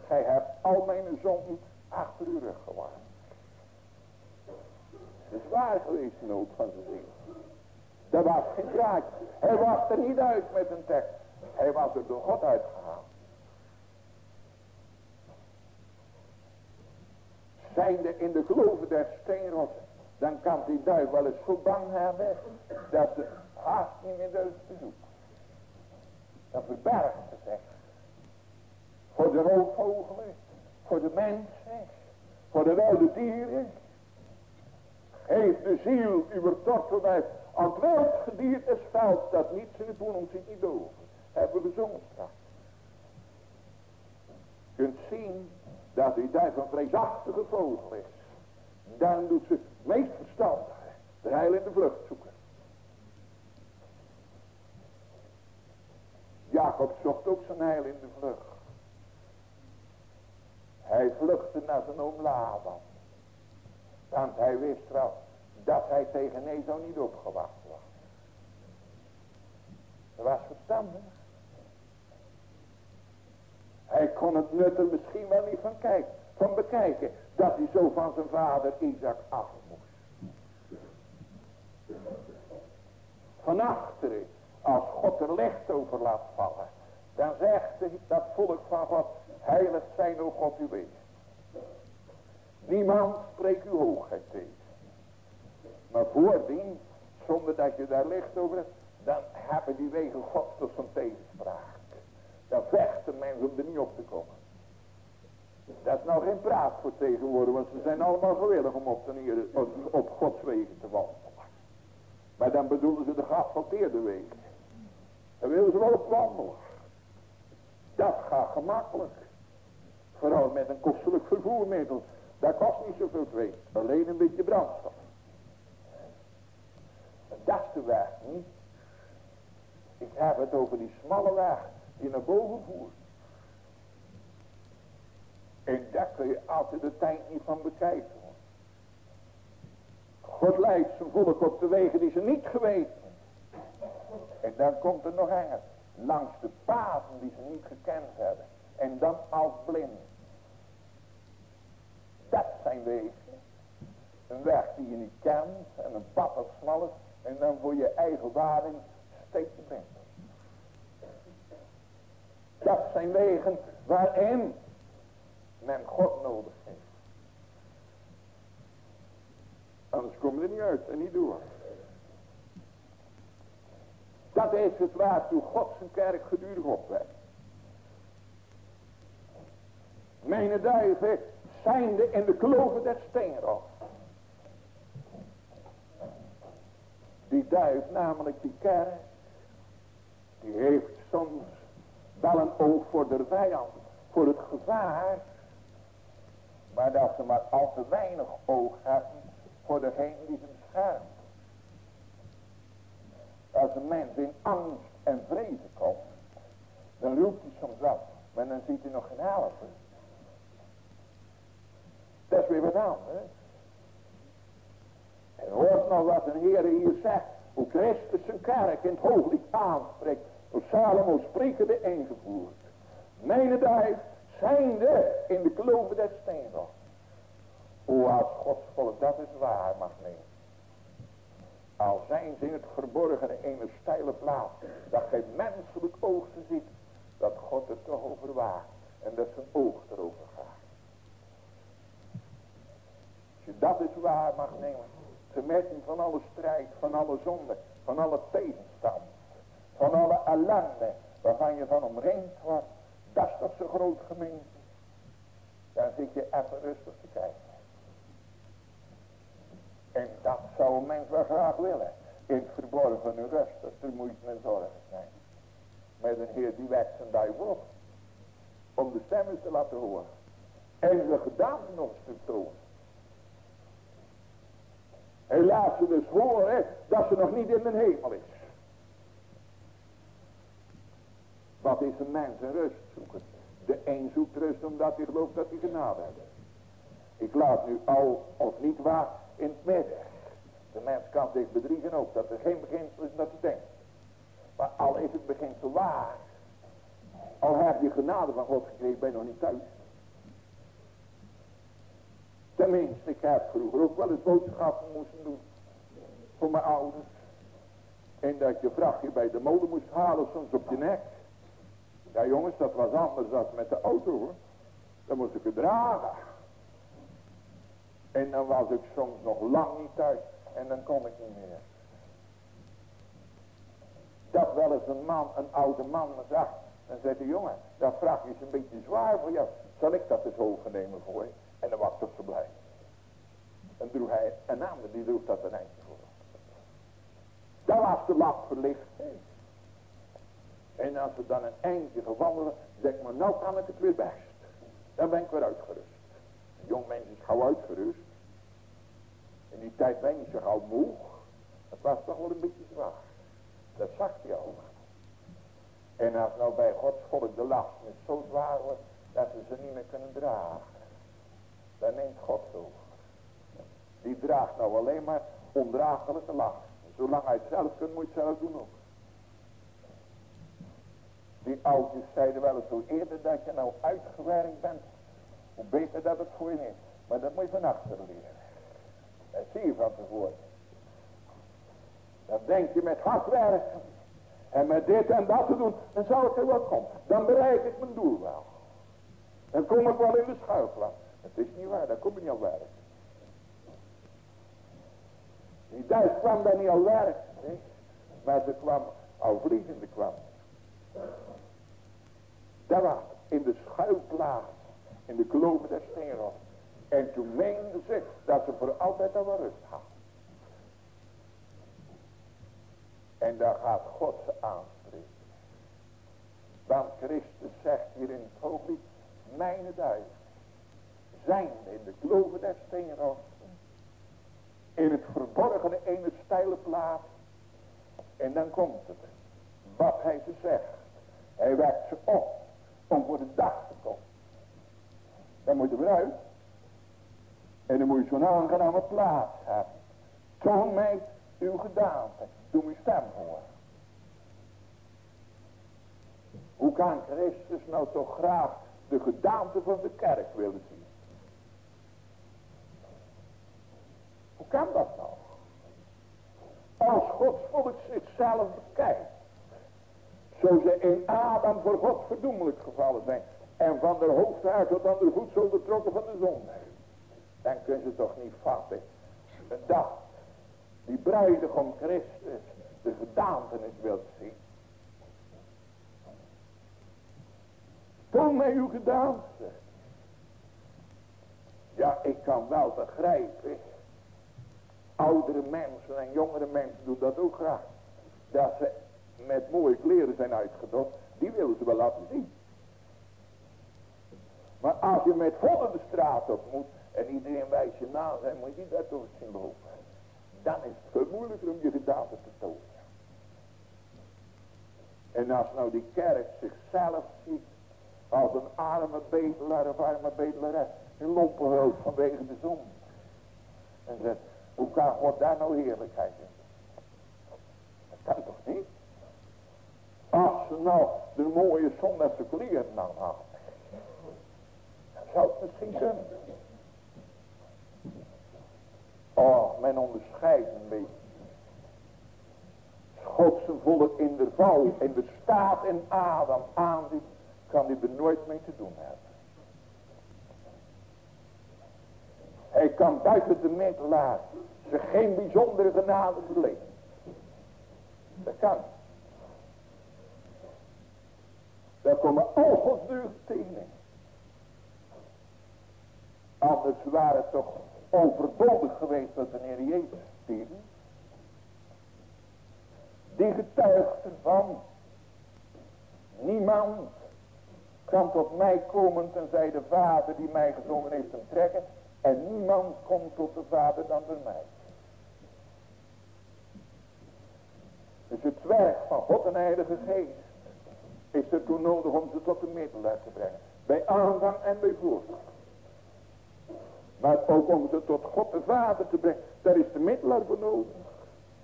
gij hebt al mijn zonden achter uw rug gewaard. Het is waar geweest de nood van zijn ziel. Dat was geen praatje. Er niet uit met een tekst. Hij was er door God uitgehaald. Zijnde in de geloven der steenrossen. Dan kan die duivel wel eens zo bang hebben. Dat ze haast niet meer durft te zoeken. Verbergt ze zich. Voor de roofvogelen. Voor de mensen. Voor de wilde dieren. Heeft de ziel uw tortelwijs. Het wild gediert des velds dat niets in het boen zit niet over. Hebben we gezongen straks. Kunt zien dat die duif een vreesachtige vogel is. Dan doet ze het meest verstandig. De heil in de vlucht zoeken. Jacob zocht ook zijn heil in de vlucht. Hij vluchtte naar zijn oom Laban. Want hij wist wel dat hij tegen Ezo niet opgewacht was. Dat was verstandig. Hij kon het nut er misschien wel niet van, kijken, van bekijken. Dat hij zo van zijn vader Isaac af moest. Van achteren, als God er licht over laat vallen. Dan zegt dat volk van God, heilig zijn o God uw wees. Niemand spreekt uw hoogheid tegen. Maar voordien, zonder dat je daar licht over hebt, dan hebben die wegen God tot zijn tegenspraak. Dan vechten mensen om er niet op te komen. Dat is nou geen praat voor tegenwoordig, want ze zijn allemaal gewillig om op, op Gods wegen te wandelen. Maar dan bedoelen ze de geasfalteerde wegen. Dan willen ze wel op wandelen. Dat gaat gemakkelijk. Vooral met een kostelijk vervoermiddel. Dat kost niet zoveel twee. Alleen een beetje brandstof. Dat is de weg niet. Ik heb het over die smalle weg die naar boven voert. En daar kun je altijd de tijd niet van bekijken. God leidt zijn volk op de wegen die ze niet geweten. En dan komt er nog enger. Langs de paden die ze niet gekend hebben. En dan als blind. Dat zijn wegen. Een weg die je niet kent. En een pad dat smal. En dan voor je eigen je blind. Dat zijn wegen waarin men God nodig heeft. Anders kom je er niet uit en niet door. Dat is het waartoe God zijn kerk gedurig opwekt. Mijn duiven zijnde in de kloven der steenrots. Die duif, namelijk die kerk, die heeft soms wel een oog voor de vijand, voor het gevaar, maar dat ze maar al te weinig oog hebben voor degene die ze beschermt. Als een mens in angst en vrezen komt, dan roept hij soms wat, maar dan ziet hij nog geen helpen. Dat is weer wat anders. En hoort nog wat een Heer hier zegt, hoe Christus zijn kerk in het hooglied aanspreekt, hoe Salomo sprekende ingevoerd. Mijn duif zijnde in de kloven des steenrots. Hoe als Gods volk dat is waar mag nemen. Al zijn ze in het verborgene in een steile plaats. Dat geen menselijk oog ziet. Dat God er toch. En dat zijn oog erover gaat. Als je dat is waar mag nemen. Te metten van alle strijd, van alle zonde, van alle tegenstand. Van alle ellende waarvan je van omringd wordt. Dat is toch zo groot gemeente. Dan zit je even rustig te kijken. En dat zou een mens wel graag willen. In het verborgen rust, als er moeite en zorgen zijn. Met een heer die wekt zijn duivel. Om de stemmen te laten horen. En de gedachten nog te tonen. En laat ze dus horen dat ze nog niet in de hemel is. Wat is een mens een rust zoeken? De een zoekt rust omdat hij gelooft dat hij genade heeft. Ik laat nu al of niet waar in het midden. De mens kan zich bedriegen ook, dat er geen beginsel is dat hij denkt. Maar al is het beginsel waar, al heb je genade van God gekregen, ben nog niet thuis. Tenminste, ik heb vroeger ook wel eens boodschappen moeten doen. Voor mijn ouders. En dat je vrachtje bij de molen moest halen, soms op je nek. Ja jongens, dat was anders dan met de auto hoor. Dan moest ik het dragen. En dan was ik soms nog lang niet thuis. En dan kon ik niet meer. Dat wel eens een man, een oude man me zag. Dan zei de jongen, dat vraag is een beetje zwaar voor jou. Zal ik dat eens overnemen voor je? En dan was toch zo blij. En droeg hij een ander, die droeg dat een eindje voor. Dat was de lat verlicht. En als we dan een eindje gewandelen, denk maar, nou kan ik het weer best. Dan ben ik weer uitgerust. Een jong mens is gauw uitgerust. In die tijd ben je zo gauw moe. Het was toch wel een beetje zwaar. Dat zag hij allemaal. En als nou bij Gods volk de last zo zwaar wordt, dat ze ze niet meer kunnen dragen. Daar neemt God over. Die draagt nou alleen maar ondraaglijke last. Zolang hij het zelf kunt, moet je het zelf doen ook. Die oudjes zeiden wel eens hoe eerder dat je nou uitgewerkt bent, hoe beter dat het voor je is. Maar dat moet je van achteren leren. Dat zie je van tevoren. Dan denk je met hard werken. En met dit en dat te doen. Dan zou het er wel komen. Dan bereik ik mijn doel wel. Dan kom ik wel in de schuilplaats. Het is niet waar. Dan kom je niet al werken. Die duif kwam daar niet al. Nee. Maar ze kwam al vliegende kwam. Daar was in de schuilplaats. In de kloven der steenrots. En toen meenden ze dat ze voor altijd al rust hadden. En daar gaat God ze aanspreken. Want Christus zegt hier in het hooglied. Mijn duif zijn in de kloven der steenrots. In het verborgene ene steile plaats. En dan komt het. Wat hij ze zegt. Hij wekt ze op. Om voor de dag te komen. Dan moet je eruit. En dan moet je zo'n aangename plaats hebben. Toon mij uw gedaante. Doe mijn stem horen. Hoe kan Christus nou toch graag de gedaante van de kerk willen zien? Hoe kan dat nou? Als Gods volk zichzelf bekijkt. Zo ze in Adam voor God verdoemelijk gevallen zijn. En van de hoofdhaar tot aan de zo betrokken van de zon. Dan kunnen ze toch niet vatten. Dat die bruidegom Christus de gedaantenis wilt zien. Toon mij uw gedaante. Ja, ik kan wel begrijpen. Oudere mensen en jongere mensen doen dat ook graag. Dat ze met mooie kleren zijn uitgedost. Die willen ze wel laten zien. Maar als je met volle de straat op moet. En iedereen wijst je na. Dan moet je dat toch zien lopen. Dan is het veel moeilijker om je gedaante te tonen. En als nou die kerk zichzelf ziet. Als een arme bedelaar of arme bedelares. In lompenhoofd vanwege de zon. En zegt. Hoe kan God daar nou heerlijkheid in? Dat kan toch niet? Als ze nou de mooie zondagse kleren nou had. Dan zou het misschien kunnen. Oh, men onderscheidt een beetje. Godse volk in de val, in de staat en Adam aanziet, kan die er nooit mee te doen hebben. Hij kan buiten de middelaar ze geen bijzondere genade verlenen. Dat kan. Daar komen al tegen. Anders waren het toch overbodig geweest dat de Heer Jezus stierf. Die getuigt ervan. Niemand kan tot mij komen tenzij de Vader die mij gezongen heeft hem trekken. En niemand komt tot de Vader dan door mij. Dus het werk van God en Heilige Geest is er toen nodig om ze tot de middelaar te brengen. Bij aanvang en bij voortgang. Maar ook om ze tot God de Vader te brengen. Daar is de middelaar voor nodig.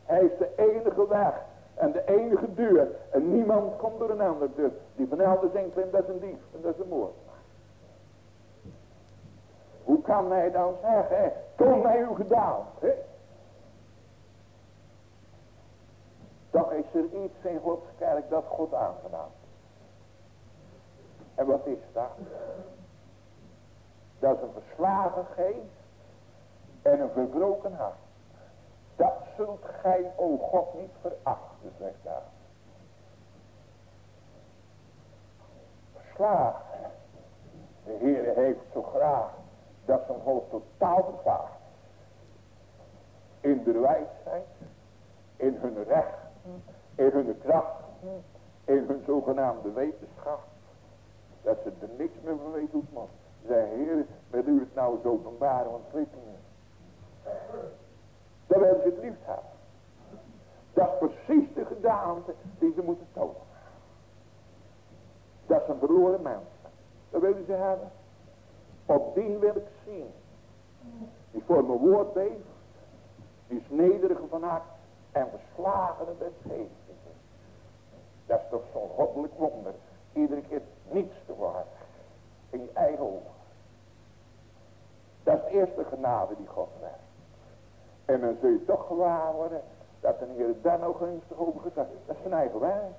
Hij is de enige weg. En de enige deur. En niemand komt door een andere deur. Die van elders denkt, dat is een dief. En dat is een moord. Hoe kan hij dan zeggen, toon mij uw gedaan. Hè? Toch is er iets in Gods kerk dat God aangedaan. En wat is dat? Dat is een verslagen geest en een verbroken hart. Dat zult gij, o God, niet verachten, zegt daar. Verslagen. De Heer heeft zo graag dat zijn volk totaal verslagen In de wijsheid, in hun rechten, in hun krachten, in hun zogenaamde wetenschap. Dat ze er niks meer van weten het moet. Zei, Heer, wil u het nou eens weet niet. Dan willen ze het liefst hebben. Dat is precies de gedaante die ze moeten tonen. Dat zijn verloren mensen. Dat willen ze hebben. Op die wil ik zien. Die voor mijn woord beeft. Die is nederig van hart en verslagen het geestes. Dat is toch zo'n goddelijk wonder. Iedere keer niets te worden. In je eigen ogen. Dat is de eerste genade die God werkt. En dan zul je toch gewaar worden dat de Heer daar nou gunstig over gezegd. Dat is zijn eigen werk.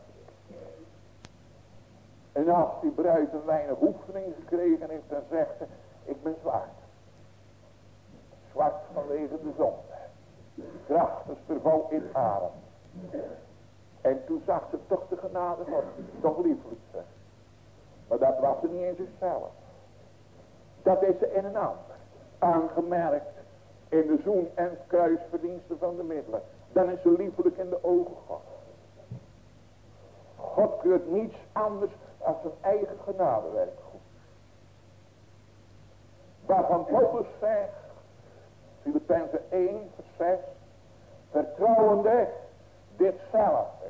En als die bruid een weinig oefening gekregen heeft, dan zegt ze, ik ben zwart. Zwart vanwege de zonde. Krachtigste val in adem. En toen zag ze toch de genade van, toch lieflijk. Maar dat was ze niet in zichzelf. Dat is ze in een ander. Aangemerkt in de zoen en kruisverdiensten van de middelen. Dan is ze liefelijk in de ogen God. God keurt niets anders als zijn eigen genadewerk goed. Waarvan Paulus zegt, Filippenzen 1 vers 6, vertrouwende ditzelfde,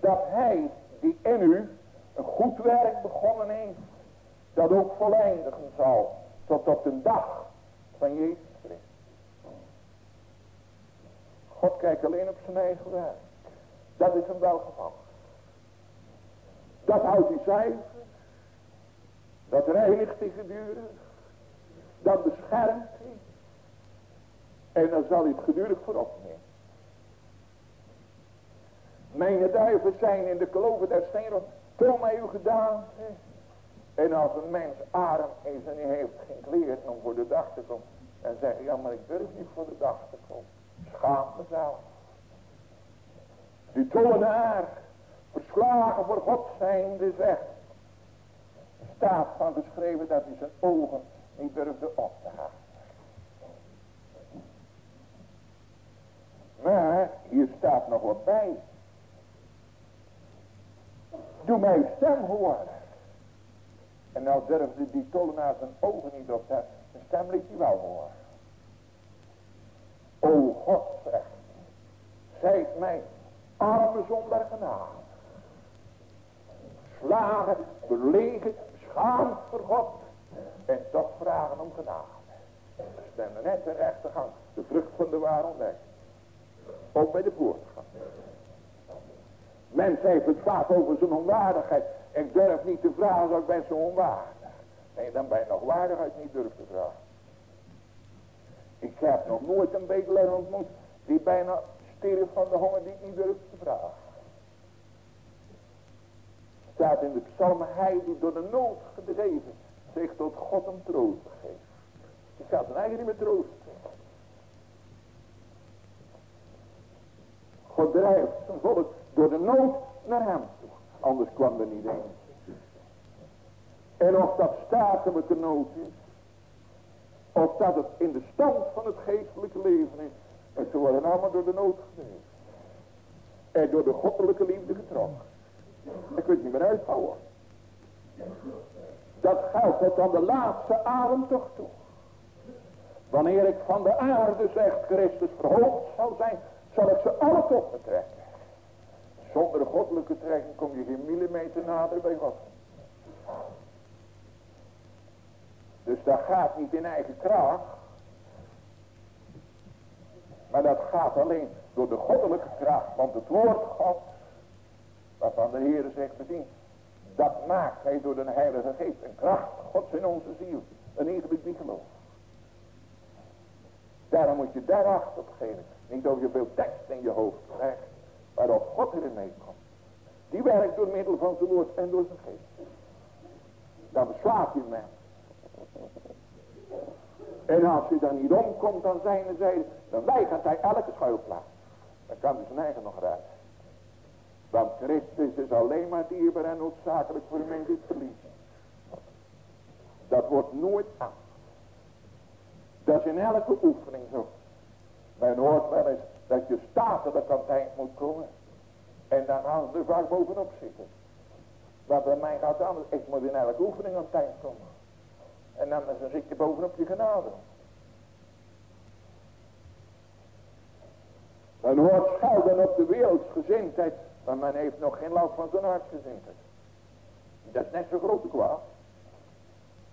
dat hij die in u een goed werk begonnen heeft, dat ook volleindigen zal tot op de dag van Jezus Christus. God kijkt alleen op zijn eigen werk. Dat is hem wel gevallen. Dat houdt hij zuiver. Dat reinigt hij gedurig. Dat beschermt hij. En dan zal hij het gedurig voorop nemen. Mijn duiven zijn in de kloven der stenen. Toon mij uw gedaan. En als een mens arm is en hij heeft geen kleren om voor de dag te komen. En zegt, ja maar ik durf niet voor de dag te komen. Schaam mezelf. Die tollenaar verslagen voor God zijnde zegt. Staat van geschreven dat hij zijn ogen niet durfde op te halen. Maar hier staat nog wat bij. Doe mij stem horen. En nou durfde die tollenaar zijn ogen niet op te. Zijn stem liet hij wel horen. O God zegt. Zijt mij arme zonder genade slagen, belegen, beschaamd voor God. En toch vragen om genade. Stemmen net de rechtergang, de vrucht van de ware ontdekking. Ook bij de voortgang. Mens heeft het vaak over zijn onwaardigheid. Ik durf niet te vragen, dat ik ben zo onwaardig. Nee, dan ben je nog waardigheid niet durf te vragen. Ik heb nog nooit een bedelaar ontmoet die bijna stierf van de honger die ik niet durf te vragen staat in de psalmen, hij die door de nood gedreven zich tot God een troost geeft. Die gaat zijn eigen niet meer troost. God drijft zijn volk door de nood naar hem toe. Anders kwam er niet heen. En of dat statelijke nood is. Of dat het in de stand van het geestelijke leven is. En ze worden allemaal door de nood gedreven. En door de goddelijke liefde getrokken. Ik weet niet meer uithouden. Dat geldt tot aan de laatste ademtocht toe. Wanneer ik van de aarde, zegt Christus, verhoogd zal zijn, zal ik ze alle tot betrekken. Zonder goddelijke trekking kom je geen millimeter nader bij God. Dus dat gaat niet in eigen kracht. Maar dat gaat alleen door de goddelijke kracht. Want het woord God waarvan de Heer zegt bedient. Dat maakt hij door de Heilige Geest een kracht Gods in onze ziel. Een iegelijk die gelooft. Daarom moet je daar acht op geven. Niet over je veel tekst in je hoofd krijgt. Waarop God erin meekomt. Die werkt door middel van zijn woord en door zijn geest. Dan beslaat je mens. En als hij dan niet omkomt dan zijn zijde, dan weigert hij elke schuilplaats. Dan kan hij zijn eigen nog raden. Want Christus is alleen maar dierbaar en noodzakelijk voor men dit verliezen. Dat wordt nooit aan. Dat is in elke oefening zo. Men hoort wel eens dat je statelijk aan het eind moet komen. En dan gaan ze er vaak bovenop zitten. Maar bij mij gaat het anders. Ik moet in elke oefening aan het eind komen. En dan, dan zit je bovenop je genade. Men hoort schelden op de wereldsgezindheid maar men heeft nog geen last van zijn hartgezindheid. Dat is net zo grote kwaad.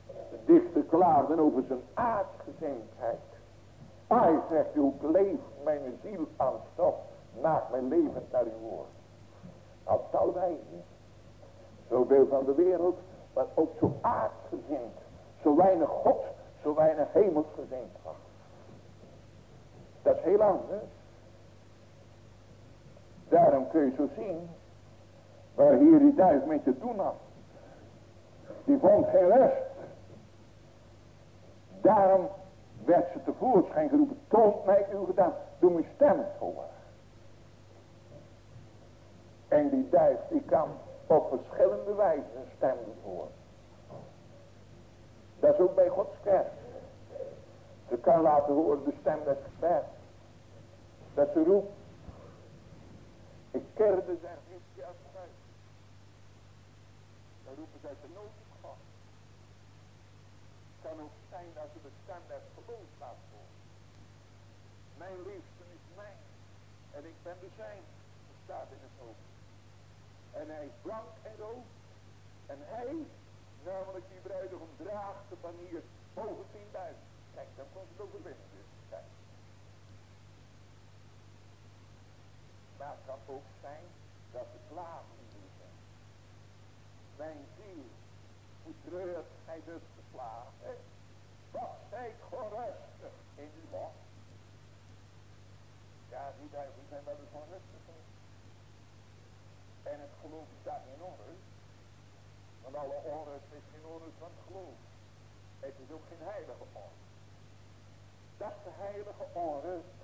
De dichter klaarde over zijn aardgezindheid. Hij zegt, u leef mijn ziel aan stof, maak mijn leven naar uw woord. Zal wij niet. Zoveel van de wereld, maar ook zo aardgezind. Zo weinig God, zo weinig hemelsgezind. Dat is heel anders. Daarom kun je zo zien, waar hier die duif mee te doen had. Die vond geen rust. Daarom werd ze tevoorschijn geroepen. Toont mij uw gedaan. Doe mijn stem voor. En die duif die kan op verschillende wijzen een stem voor. Dat is ook bij Gods kerk. Ze kan laten horen de stem des gebeds. Dat ze roept. Ik kerde zijn liefje uit huis. Dan roepen ze uit de nood op God. Het kan ook zijn dat ze de stem des laat horen. Mijn liefste is mijn. En ik ben de zijn. Dat staat in het hoofd. En hij is blank en rood. En hij, namelijk die bruidegom, draagt de banier boven tienduizend. Kijk, dan komt het overwinnen dus. Kijk. Maar het kan ook zijn dat de klaagliederen zijn. Mijn ziel, hoe treurt gij dus geslagen? Wat zijt gerustig in uw God? Ja, die duivelen zijn wel eens onrustig En het geloof staat in onrust. Want alle onrust is geen onrust van het geloof. Het is ook geen heilige onrust. Dat is de heilige onrust.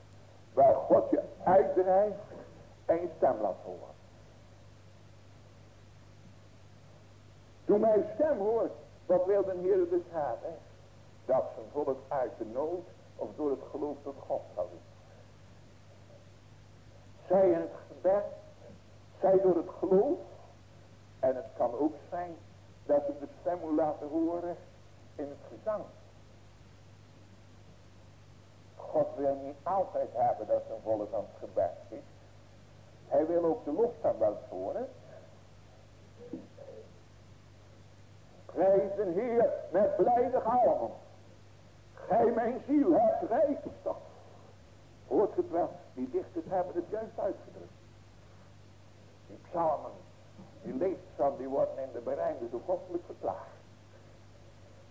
Waar God je uitdrijft en je stem laat horen. Toen mijn stem hoort, wat wil de Heer dus hebben? Dat zijn volk uit de nood of door het geloof tot God zou doen. Zij in het gebed, zij door het geloof. En het kan ook zijn dat ze de stem moet laten horen in het gezang. God wil niet altijd hebben dat zijn volk aan het gebed is. Hij wil ook de lofzang wel horen. Prijs de Heer met blijde galmen. Gij mijn ziel hebt rijkstof. Hoort het wel, die dichters hebben het juist uitgedrukt. Die psalmen, die leefpsalmen, die worden in de bereinde door goddelijk verklaard.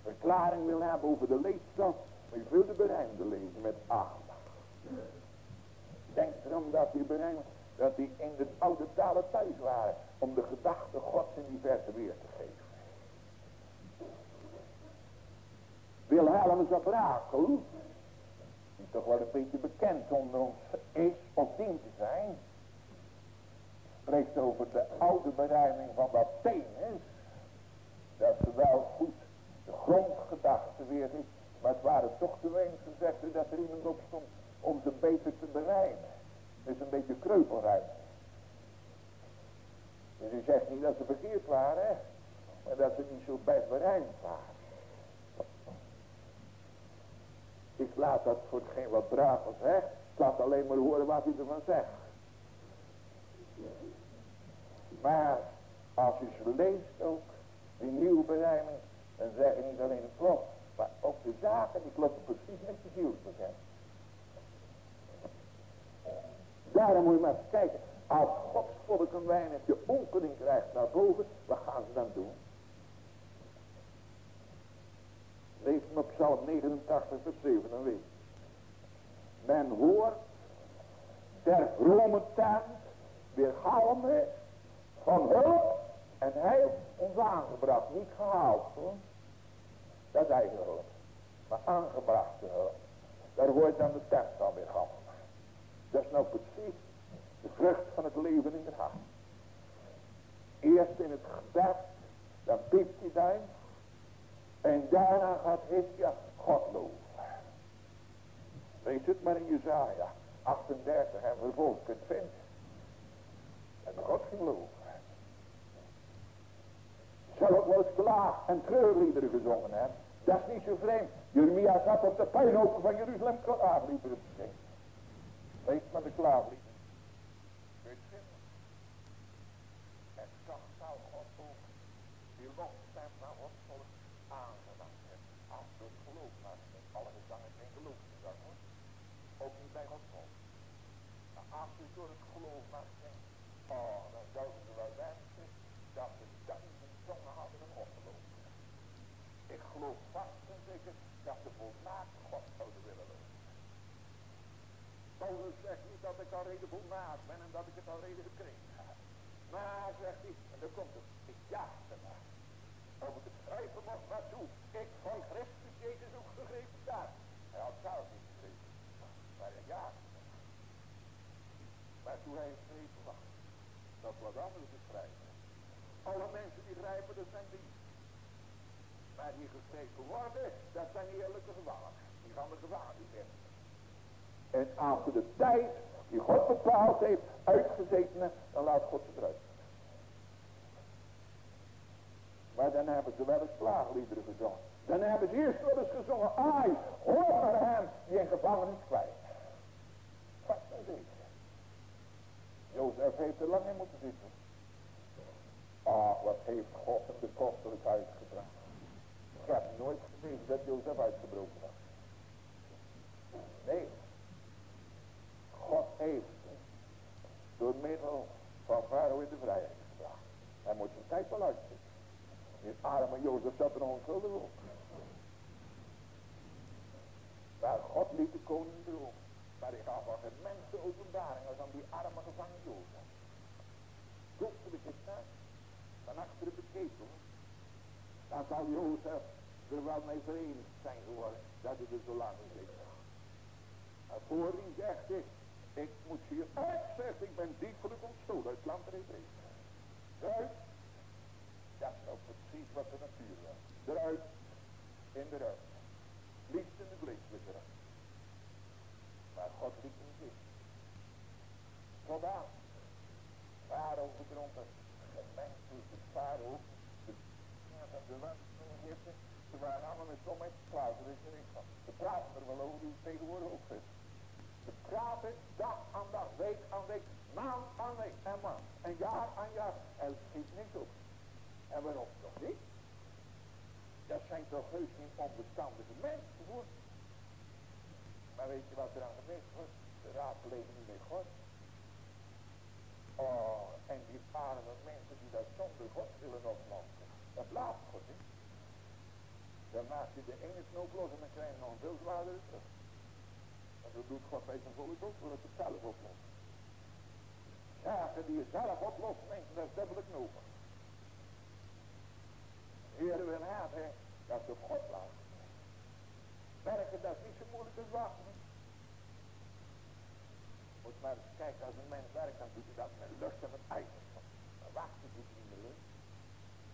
Verklaring wil hebben over de leefstand, maar je vult de bereinde lezen met aandacht. Denk erom dat die bereinde dat die in de oude talen thuis waren. Om de gedachte gods in die verte weer te geven. Wilhelmus Brakel, die toch wel een beetje bekend onder ons is of dient te zijn, spreekt over de oude berijming van dat penis. Dat ze wel goed de grondgedachte weer is, maar het waren toch te weinig gezegd dat er iemand op stond om ze beter te berijmen is een beetje kreupelruim. Dus u zegt niet dat ze verkeerd waren, maar dat ze niet zo best waren. Ik laat dat voor hetgeen wat braver zegt. Ik laat alleen maar horen wat hij ervan zegt. Maar als u ze leest ook, die nieuwe berijming, dan zeg je niet alleen het klopt, maar ook de zaken die kloppen precies met de zielsbekend. Daarom moet je maar eens kijken. Als Gods volk een weinigje opening krijgt naar boven, wat gaan ze dan doen? Lees hem op Psalm 89 vers 7 dan weet Men hoort der vrome tent weer galmen van hulp en heil ons aangebracht. Niet gehaald hoor. Dat is eigen hulp. Maar aangebrachte hulp. Daar hoort dan de tent van weer galmen. Dat is nou precies de vrucht van het leven in het hart. Eerst in het gebed, dan piept hij duim. En daarna gaat Hiskia God loven. Lees het maar in Jezaja 38 en vervolgens kunt vinden. En God ging loven. Ook wel eens klaag en treurliederen gezongen hebben. Dat is niet zo vreemd. Jeremia zat op de puinhopen van Jeruzalem klaagliederen te zingen. Lees maar de klaarlied. Kun het vinden? En dat zou naar ons die volk, aangedaan hebben. Als geloof, maar alle gezangen zijn hoor. Ook niet bij God volk. Geloof oh, dat de. Ik geloof vast en zeker dat de volmaakte God Paulus zegt niet dat ik al reden volmaakt ben en dat ik het al reden gekregen heb. Maar, zegt hij, en dan komt het, ik jaag ernaar. Of ik het schrijven mocht naartoe. Ik van Christus Jezus ook gegrepen daar. Hij had zelf niet geschreven. Maar hij jaagde. Maar toen hij geschreven was, dat was anders te schrijven. Alle mensen die grijpen, dat zijn die. Maar die geschreven worden, dat zijn eerlijke gevangenen. Die gaan de gevangenis in. En als de tijd die God bepaald heeft uitgezeten, dan laat God ze eruit. Maar dan hebben ze wel eens klaagliederen gezongen. Dan hebben ze eerst wel eens gezongen, ai, hoor naar hem die in gevangenis kwijt. Wat een zeker. Jozef heeft er lang in moeten zitten. Ah, wat heeft God de kostelijk uitgebracht. Ik heb nooit gezien dat Jozef uitgebroken was. Nee. God heeft door middel van Farao in de vrijheid gebracht. Hij moet zijn tijd wel. Die arme Jozef zat er onschuldig op. Maar God liet de koning dromen. Maar ik gaf al geen mensen openbaring als aan die arme gevangen Jozef. Dochtelijk is dat. Van achteren bekeken. Dan zal Jozef er wel mee verenigd zijn geworden. Dat hij er zo lang in. En voordien zegt hij. Ik moet hier uit, zegt ik ben diepelijk ontstolen uit het land Hebreeën. Eruit. Dat is nou precies wat de natuur wil. Eruit. In de ruimte. Liefst in de vleeselijke ruimte. Maar God liet hem zitten. Totdat. Farao verdronken. Gemengd door de farao. De de van Egypte. Ze waren allemaal met domheid praten. Er is er niks van. Ze praten er wel over. Die tegenwoordig ook vindt. Praten dag aan dag, week aan week, maand aan week en maand. En jaar aan jaar. En het schiet niks op. En waarom toch niet? Dat zijn toch heus geen onbestandige mensen voor. Maar weet je wat er aan gemist wordt? De raadpleging niet met God. Oh, en die arme mensen die dat zonder God willen oplossen. Dat laat God, hè. Dan maak je de ene knoop los en dan krijg je nog veel zwaardere terug. En zo doet God bij zijn volk ook, wil het zelf oplossen. Zaken die je zelf oplost, mensen, dat is dubbele knopen. Heer wil hebben dat ze op God laten. Dat is niet zo moeilijk als wachten. Moet maar eens kijken, als een mens werkt, dan doet hij dat met lust en met eigenschap. Maar wachten doet hij niet meer lust.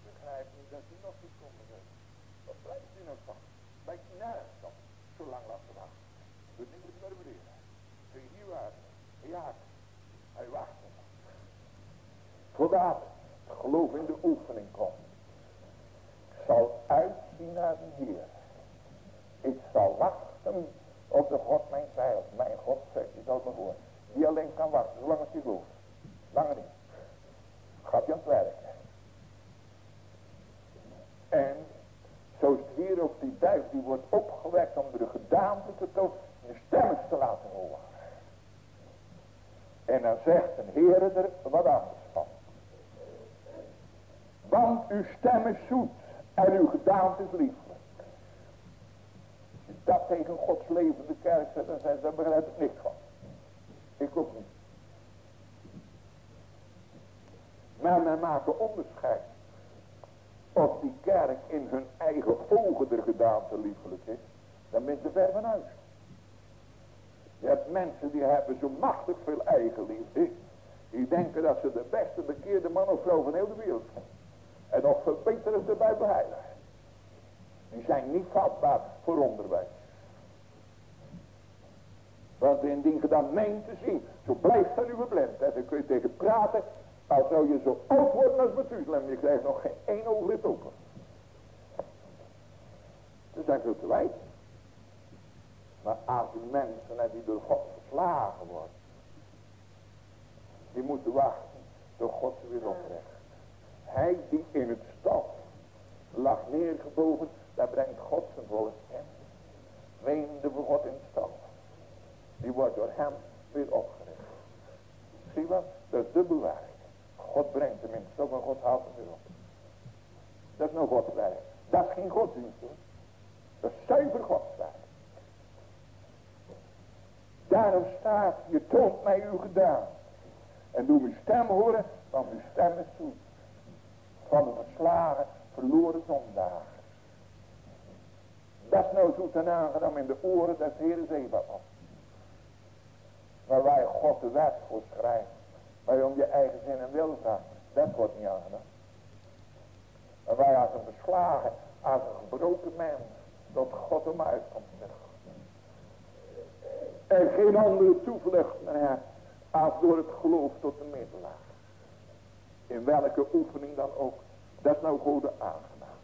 Begrijp niet dat hij nog niet komt. Wat blijft hij nog van? Blijft nergens van, zo lang laten wachten. Kun je hier waren? Ja, hij wacht. Voordat het geloof in de oefening komt zal uitzien naar de Heer. Ik zal wachten op de God mijn zeil. Mijn God zegt, je zal me horen. Die alleen kan wachten, zolang als je gelooft. Langer niet. Gaat je aan het werk. En zo is het hier ook die duif, die wordt opgewekt om de gedaante te tonen, de stemmen te laten horen. En dan zegt een Heer er wat anders van. Want uw stem is zoet en uw gedaante is lieflijk. Je dat tegen Gods levende kerk zet, dan zegt daar begrijp ik niks van. Ik ook niet. Maar men maakt een onderscheid. Of die kerk in hun eigen ogen de gedaante liefelijk is, dan ben je ver van huis. Je hebt mensen die hebben zo machtig veel eigenliefde. Die denken dat ze de beste bekeerde man of vrouw van heel de wereld zijn. En nog veel beter is. Die zijn niet vatbaar voor onderwijs. Want indien je dan meent te zien, zo blijft dan uw blind. En dan kun je tegen praten, als zou je zo oud worden als Methuselem. Je krijgt nog geen één ooglid open. Dat zijn veel te wijd. Maar als die mensen en die door God verslagen wordt, Die moeten wachten tot God ze weer oprecht. Hij die in het stof lag neergebogen. Daar brengt God zijn volk in. Weende voor God in het stof. Die wordt door hem weer opgericht. Zie wat? Dat is dubbel werk. God brengt hem in het stof en God haalt hem weer op. Dat is nou Gods werk. Dat is geen godsdienst hoor. Dat is zuiver Godswerk. Daarom staat, je toont mij uw gedaan. En doe mijn stem horen, want uw stem is zoet. Van de verslagen, verloren zondaar. Dat is nou zoet en aangenaam in de oren des Heeren Zebaot. Maar wij God de wet voor schrijven. Maar om je eigen zin en wil vraagt. Dat wordt niet aangedaan. Maar wij als een beslagen, als een gebroken mens, tot God om uitkomt En geen andere toevlucht meer als door het geloof tot de middelaar. In welke oefening dan ook. Dat nou goede aangenaam.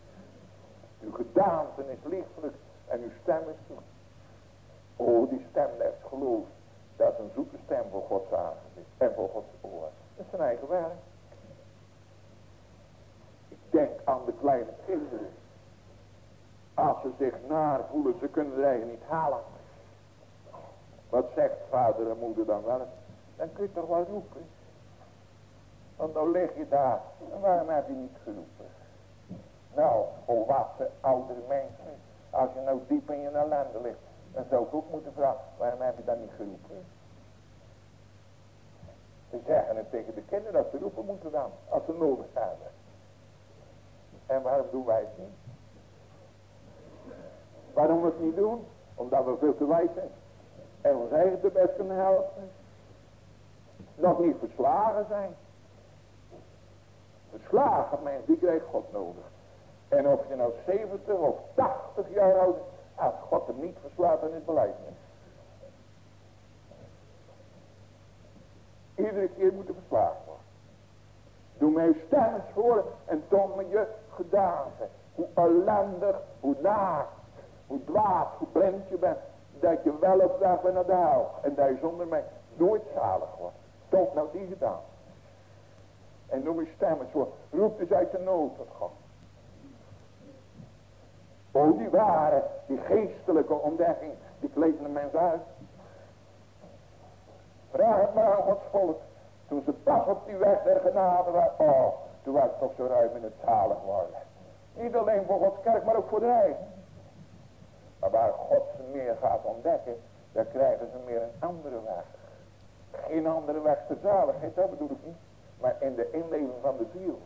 Uw gedaante is lichtelijk en uw stem is zoet. Oh, die stem des geloof. Dat is een zoete stem voor Gods aangezicht en voor Gods oor. Dat is zijn eigen werk. Ik denk aan de kleine kinderen. Als ze zich naar voelen, ze kunnen er eigenlijk niet halen. Wat zegt vader en moeder dan wel? Dan kun je toch wel roepen. Want dan lig je daar. En waarom heb je niet geroepen? Nou, volwassen oudere mensen. Als je nou diep in je ellende ligt. Dan zou ik ook moeten vragen. Waarom heb je dan niet geroepen? Ze zeggen het tegen de kinderen dat ze roepen moeten dan. Als ze nodig hebben. En waarom doen wij het niet? Waarom we het niet doen? Omdat we veel te wijs zijn. En ons eigen te best kunnen helpen. Nog niet verslagen zijn. Verslagen mensen, die krijgt God nodig. En of je nou 70 of 80 jaar oud is. Als God hem niet verslaat, dan is beleid Iedere keer moeten verslagen worden. Doe mij stem eens voor en toon me je gedaante. Hoe ellendig, hoe naakt, hoe dwaas, hoe blind je bent. Dat je wel op weg naar de. En dat je zonder mij nooit zalig wordt. Toon nou die gedaan. En noem je stem voor. Roep eens uit de nood tot God. Oh, die ware, die geestelijke ontdekking, die kleedt een mens uit. Vraag het maar aan Gods volk. Toen ze pas op die weg der genade waren. Oh, toen was het toch zo ruim in het zalig worden. Niet alleen voor Gods kerk, maar ook voor de eigen. Maar waar God ze meer gaat ontdekken, dan krijgen ze meer een andere weg. Geen andere weg zaligheid, dat bedoel ik niet. Maar in de inleving van de ziel.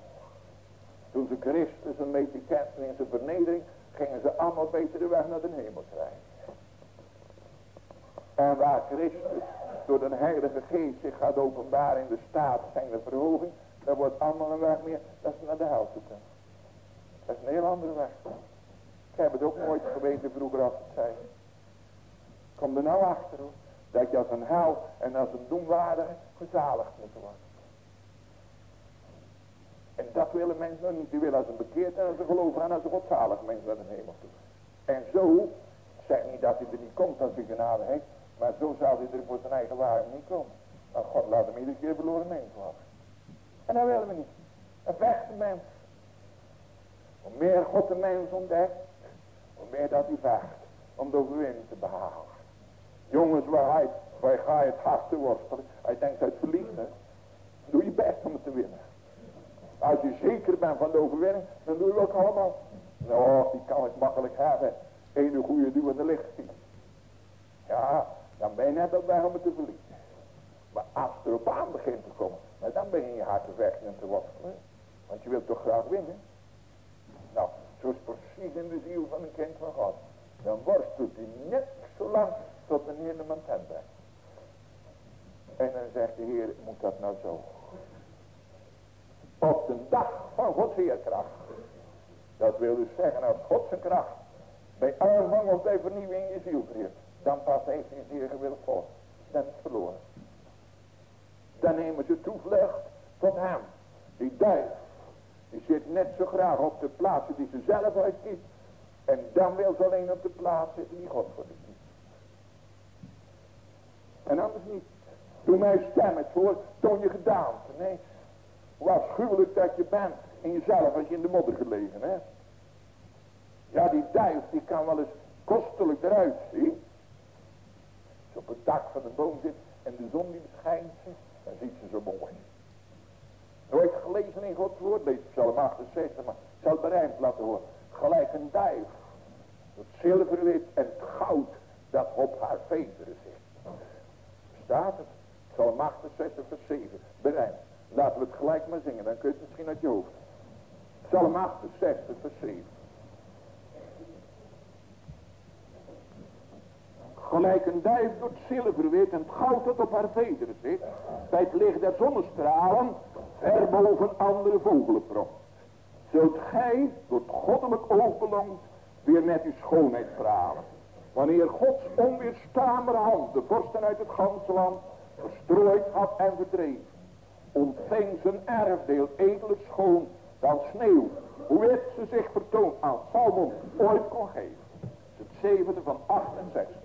Toen ze Christus een beetje kenden in zijn vernedering, gingen ze allemaal beter de weg naar de hemel krijgen. En waar Christus door de Heilige Geest zich gaat openbaren in de staat zijn de verhoging, dan wordt allemaal een weg meer dat ze naar de hel toe. Dat is een heel andere weg. Ik heb het ook nooit geweten vroeger als het zei. Kom er nou achter hoor. Dat je als een hel en als een doenwaardige gezaligd moet worden. En dat willen mensen nog niet. Die willen als een bekeerd en als een en als een godzalig mens naar de hemel toe. En zo, zeg niet dat hij er niet komt als hij genade heeft. Maar zo zou hij er voor zijn eigen waarheid niet komen. Maar God laat hem iedere keer verloren mens worden. En dat willen we niet. Een vechte mens. Hoe meer God de mens ontdekt, meer dat hij vecht. Om de overwinning te behalen. Jongens, waar, hij, waar ga je het hardste worstelen? Hij denkt uit verliezen. Doe je best om het te winnen. Als je zeker bent van de overwinning, dan doe je ook allemaal. Nou, die kan ik makkelijk hebben. Ene goede duwende lichting. Ja, dan ben je net op weg om het te verliezen. Maar als het erop aan begint te komen, nou, dan begin je hard te vechten en te worstelen. Want je wilt toch graag winnen. Zo is precies in de ziel van een kind van God. Dan worstelt hij net zo lang tot de Heer de brengt. En dan zegt de Heer, moet dat nou zo? Op de dag van Gods Heerkracht. Dat wil dus zeggen, als God zijn kracht bij aanvang of bij vernieuwing in je ziel verheert. Dan pas heeft hij zeer gewild voor. Dan is het verloren. Dan nemen ze toevlucht tot hem. Die duif. Die zit net zo graag op de plaatsen die ze zelf uitkiest. En dan wil ze alleen op de plaats zitten die God voor de kiest. En anders niet. Doe mij stem het. Toon je gedaante. Nee. Hoe afschuwelijk dat je bent in jezelf als je in de modder gelegen hè. Ja die duif die kan wel eens kostelijk eruit zien op het dak van de boom zit en de zon die beschijnt, dan ziet ze zo mooi. Nooit gelezen in Gods woord, lees Psalm 68, maar ik zal het berijmd laten horen. Gelijk een duif, het zilverwit en het goud dat op haar vederen zit. Staat het? Psalm 68 vers 7, berijmd. Laten we het gelijk maar zingen, dan kun je het misschien uit je hoofd. Psalm 68 vers 7. Gelijk een duif door het zilverwit en het goud dat op haar vederen zit. Bij het licht der zonnestralen ver boven andere vogelen pronkt. Zult gij door het goddelijk oog weer met uw schoonheid stralen. Wanneer Gods onweerstaanbare hand de vorsten uit het ganse land verstrooid had en verdreven. Ontving zijn erfdeel edele schoon dan sneeuw. Hoe het ze zich vertoont aan Salmon ooit kon geven. Het zevende van 68.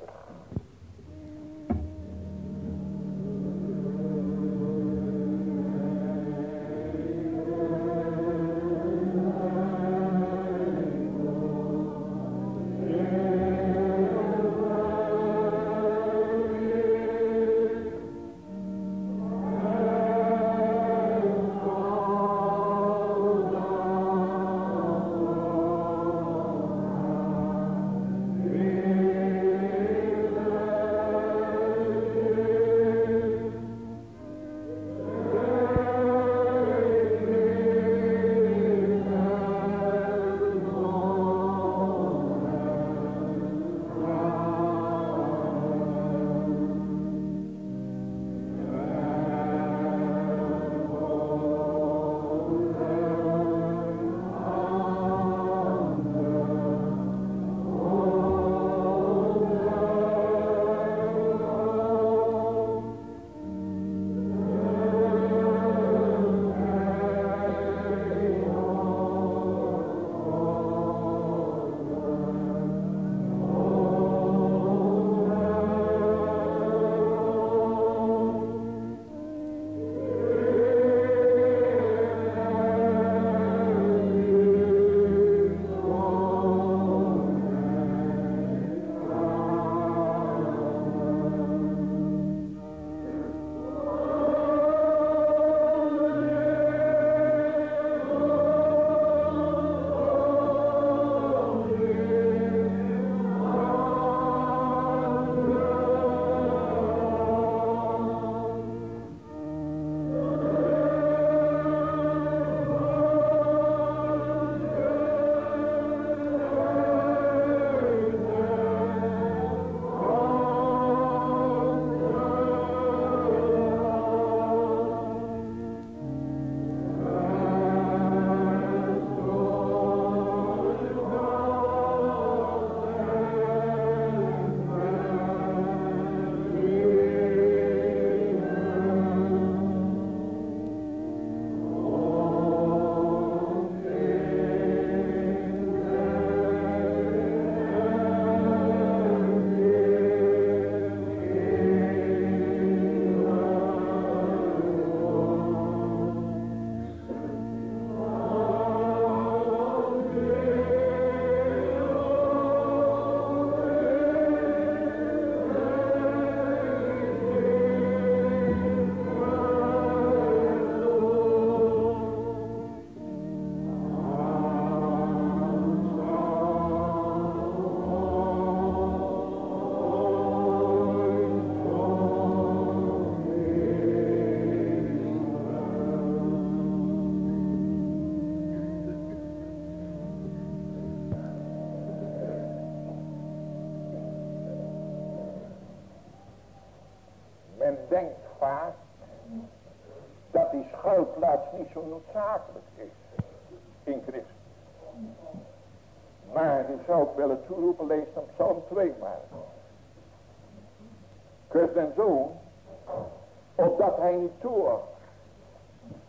Toe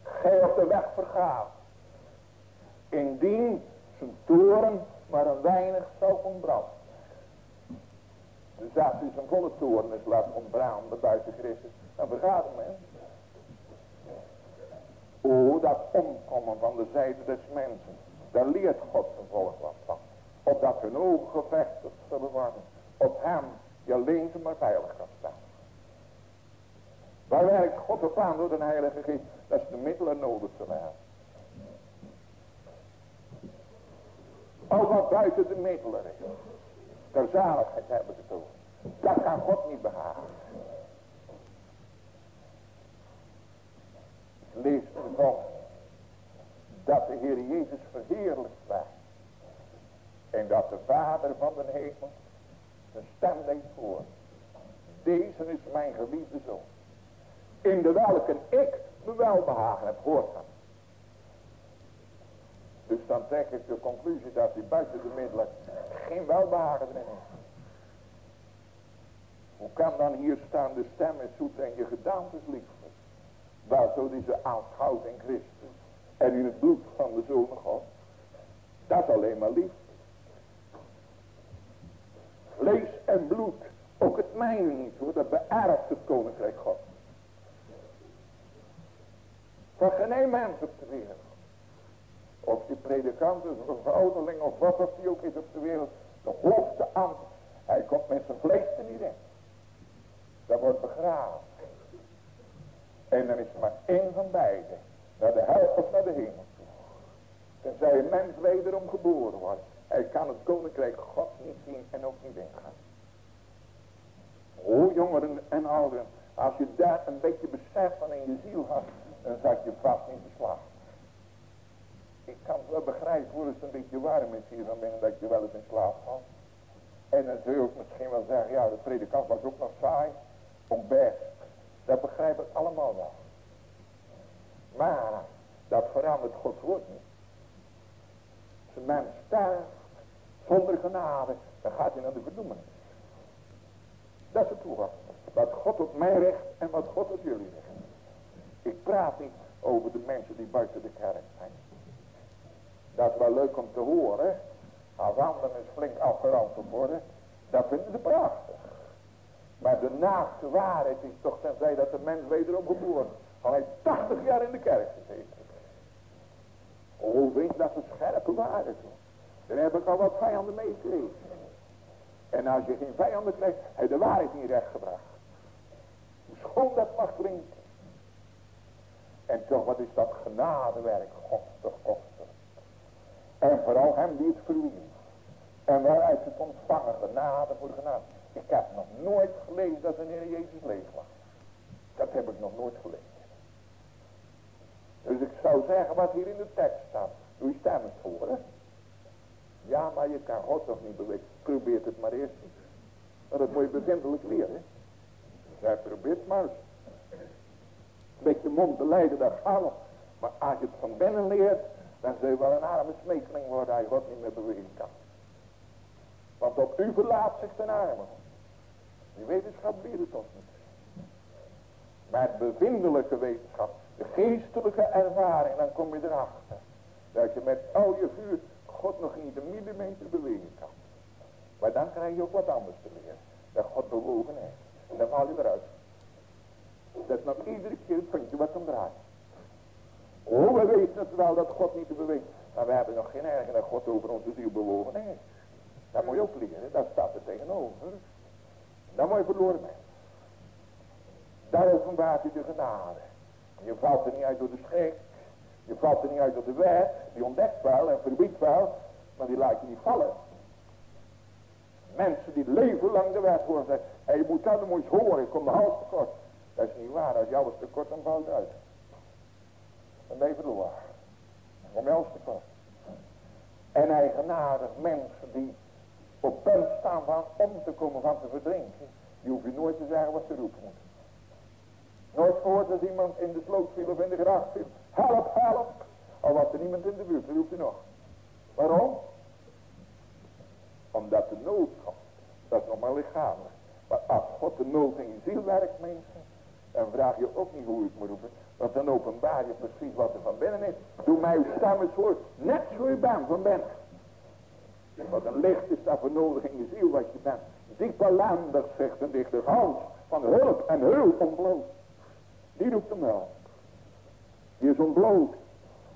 gij op de weg vergaat. Indien zijn toren maar een weinig zou ontbranden. Dus als u zijn volle toren is laat ontbranden buiten Christus, dan vergaat een mens. O, dat omkomen van de zijde des mensen. Daar leert God zijn volk wat van. Opdat hun ogen gevestigd zullen worden. Op hem die alleen maar veilig kan staan. Waar werkt God op aan door de Heilige Geest? Dat is de middelen nodig te hebben. Al wat buiten de middelen is. Ter zaligheid hebben ze toch. Dat kan God niet behagen. Lees ervan dat de Heer Jezus verheerlijkt werd. En dat de Vader van de hemel zijn stem deed voor. Deze is mijn geliefde zoon. In de welke ik me welbehagen heb gehoord. Dus dan trek ik de conclusie dat hij buiten de middelen geen welbehagen erin. Hoe kan dan hier staan de stem is zoet en je gedaantes lieflijk. Waar zo die ze aanschouwt in Christus. En in het bloed van de Zoon God. Dat alleen maar lief. Vlees en bloed. Ook het mijne niet hoor. Dat beërft het koninkrijk God. Van geen mens op de wereld. Of die predikant is of een ouderling of wat of die ook is op de wereld. De hoogste ambt. Hij komt met zijn vlees er niet in. Dat wordt begraven. En dan is er maar één van beiden. Naar de hel of naar de hemel toe. Tenzij een mens wederom geboren wordt. Hij kan het koninkrijk God niet zien en ook niet ingaan. O jongeren en ouderen. Als je daar een beetje besef van in je ziel had. Dan zat je vast in beslag. Ik kan wel begrijpen hoe het een beetje warm is hier binnen dat je wel eens in slaap valt. En dan zul je ook misschien wel zeggen, ja de predikant was ook nog saai. Best. Dat begrijp ik allemaal wel. Maar dat verandert Gods woord niet. Als een mens sterft zonder genade, dan gaat hij naar de verdoemenis. Dat is het toegang. Wat God op mij recht en wat God op jullie recht. Ik praat niet over de mensen die buiten de kerk zijn. Dat is wel leuk om te horen. Als anderen eens flink afgerand worden. Dat vinden ze prachtig. Maar de naaste waarheid is toch tenzij dat de mens wederom geboren. Al hij 80 jaar in de kerk gezeten. Oh, weet dat een scherpe waarheid is. Daar heb ik al wat vijanden mee gekregen. En als je geen vijanden krijgt, heb je de waarheid niet rechtgebracht. Hoe schoon dat mag klinken. En toch, wat is dat genadewerk, kostig, kostig. En vooral hem die het verwierf. En waaruit het ontvangen, genade voor genade. Ik heb nog nooit gelezen dat de Heer Jezus leeg was. Dat heb ik nog nooit gelezen. Dus ik zou zeggen wat hier in de tekst staat. Doe je stem eens hè? Ja, maar je kan God toch niet bewegen. Probeer het maar eerst niet. Maar dat moet je bevindelijk leren. Zij probeert maar eens. Met je mond te leiden, dat gaat nog. Maar als je het van binnen leert, dan zul je wel een arme smekeling worden hij God niet meer bewegen kan. Want op u verlaat zich ten arme. Die wetenschap leert het ons niet. Maar bevindelijke wetenschap, de geestelijke ervaring, dan kom je erachter. Dat je met al je vuur God nog niet een millimeter bewegen kan. Maar dan krijg je ook wat anders te leren. Dat God bewogen heeft. En dan val je eruit. Dat is nog iedere keer het puntje wat hem draait. Oh, we weten het wel dat God niet bewegen. Maar we hebben nog geen ergen dat God over onze ziel bewogen heeft. Dat moet je ook leren. Dat staat er tegenover. Dat moet je verloren bent. Daar openbaart hij de genade. Je valt er niet uit door de schrik. Je valt er niet uit door de wet. Die ontdekt wel en verbiedt wel. Maar die laat je niet vallen. Mensen die leven lang de wet zeggen. Hé, je moet dat, dan moet je horen. Ik kom de hals tekort. Dat is niet waar. Als jou was tekort, dan valt uit. Dan ben je verloren. Dan alles tekort. En eigenaardig mensen die op punt staan van om te komen van te verdrinken. Die hoef je nooit te zeggen wat ze roepen. Nooit gehoord dat iemand in de sloot viel of in de gracht viel. Help, help. Al was er niemand in de buurt, dan roept hij nog. Waarom? Omdat de nood komt. Dat is nog maar lichamelijk. Maar als God de nood in je ziel werkt, mensen. Dan vraag je ook niet hoe het moet roepen. Want dan openbaar je precies wat er van binnen is. Doe mij uw stem eens voor. Net zo je bent van binnen. Wat een licht is daar voor nodig in je ziel wat je bent. Diep ellendig, zegt een dichter. Hans van hulp en hulp ontbloot. Die roept hem wel. Die is ontbloot.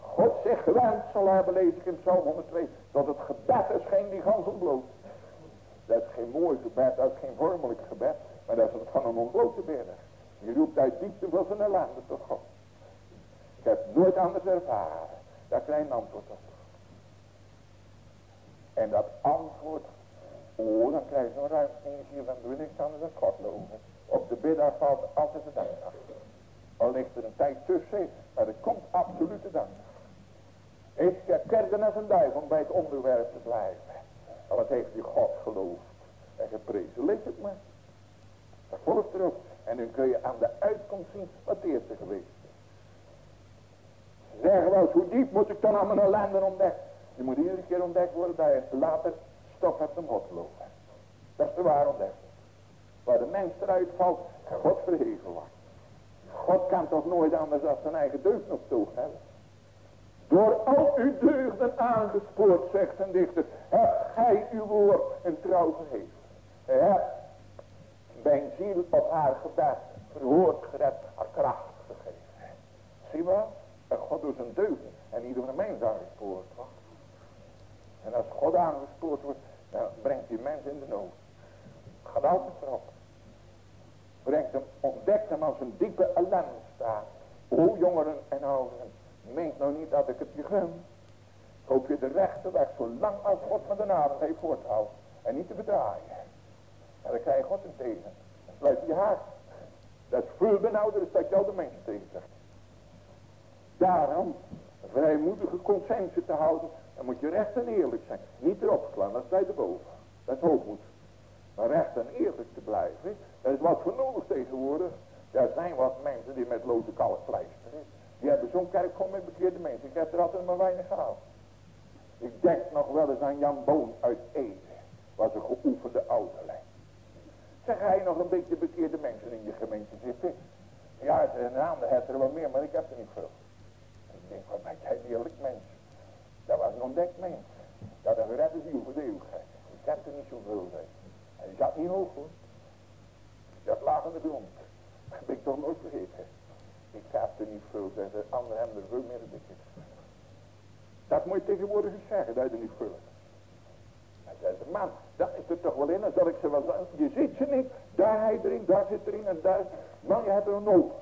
God zich gewend zal hebben, lees ik in Psalm 102. Dat het gebed is geen die gans ontbloot. Dat is geen mooi gebed, dat is geen vormelijk gebed. Maar dat is het van een ontblote bidder. Die roept uit diepte van zijn ellende tot God. Ik heb nooit anders ervaren. Daar krijg je een antwoord op. En dat antwoord, oh, dan krijg je zo'n ruimte hier van je niks anders dan God loven. Op de biddag valt altijd de. Al ligt er een tijd tussen, maar er komt absolute dankdag. Ik kerken als een duivel om bij het onderwerp te blijven. Al wat heeft u God geloofd en geprezen, lees het maar. Dat volgt erop. En dan kun je aan de uitkomst zien wat het eerste geweest is. Wel eens, hoe diep moet ik dan aan mijn ellende ontdekken? Je moet iedere keer ontdekt worden dat je later stof hebt om God te lopen. Dat is de ware ontdekking. Waar de mens eruit valt en God verheven wordt. God kan toch nooit anders dan zijn eigen deugd nog hebben. Door al uw deugden aangespoord, zegt een dichter, hebt gij uw woord een trouw gegeven. Hebt mijn ziel op haar gebed verhoord gered, haar kracht gegeven. Zie wel, dat God door zijn deugden en een mens aangespoord wordt. En als God aangespoord wordt, dan brengt die mens in de nood. Gaat altijd erop. Brengt hem, ontdekt hem als een diepe ellende staat. O jongeren en ouderen, meent nou niet dat ik het je gun. Hoop je de rechte weg, zolang als God van de avond heeft voorthouden. En niet te bedraaien. En dan krijg je God in tegen. Dan sluit je hart. Dat is veel benauwder dat je al de mensen tegen zegt. Daarom, vrijmoedige consensus te houden dan moet je recht en eerlijk zijn. Niet erop slaan, dat is erboven. Dat is hoogmoed. Maar recht en eerlijk te blijven, dat is wat voor nodig tegenwoordig. Er zijn wat mensen die met loze kalk pleisteren. Die hebben zo'n kerk gewoon met bekeerde mensen. Ik heb er altijd maar weinig gehaald. Ik denk nog wel eens aan Jan Boon uit Ede. Was een geoefende ouderling. Zeg hij nog een beetje bekeerde mensen in je gemeente zitten? Ja, een ander heeft er wel meer, maar ik heb er niet veel. Ik denk, wat ben jij eerlijk mens. Dat was een ontdekt mens. Dat een geredde ziel voor de eeuwigheid. Ik heb er niet zoveel zijn. En die zat niet hoog hoor. Dat lag aan de grond. Dat heb ik toch nooit vergeten. Ik heb er niet veel zijn. De anderen hebben er veel meer dan. Dat moet je tegenwoordig eens zeggen. Dat je er niet veel Hij zei ze, man, dat is er toch wel in. Dan zal ik ze wel. Je ziet ze niet. Daar hij erin, daar zit erin en daar. Man, je hebt er een hoop.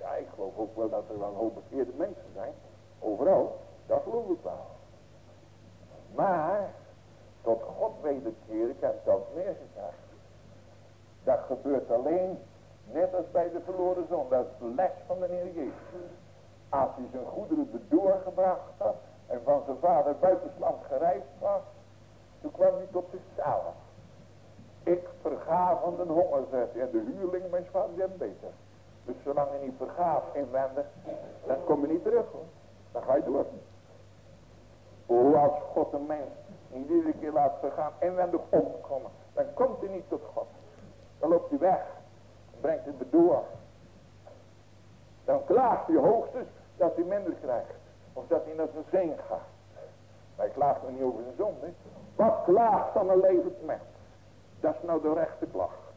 Ja, ik geloof ook wel dat er wel een hoop bekeerde mensen zijn. Overal. Dat geloof ik wel. Maar, tot God wederkeren, ik heb het al meer gezegd. Dat gebeurt alleen, net als bij de verloren zon. Dat is de les van de Heer Jezus. Als hij zijn goederen doorgebracht had en van zijn vader buitensland gereisd was, toen kwam hij tot zichzelf. Ik verga van de honger, zegt hij, en de huurling, mijn vader, die beter. Dus zolang je niet vergaat inwendig, dan kom je niet terug hoor. Dan ga je door. Oh, als God een mens niet iedere keer laat vergaan inwendig omkomen. Dan komt hij niet tot God. Dan loopt hij weg. Dan brengt hij het door. Dan klaagt hij hoogstens dat hij minder krijgt. Of dat hij naar zijn zin gaat. Hij klaagt nog niet over zijn zonde. Wat klaagt dan een levend mens? Dat is nou de rechte klacht.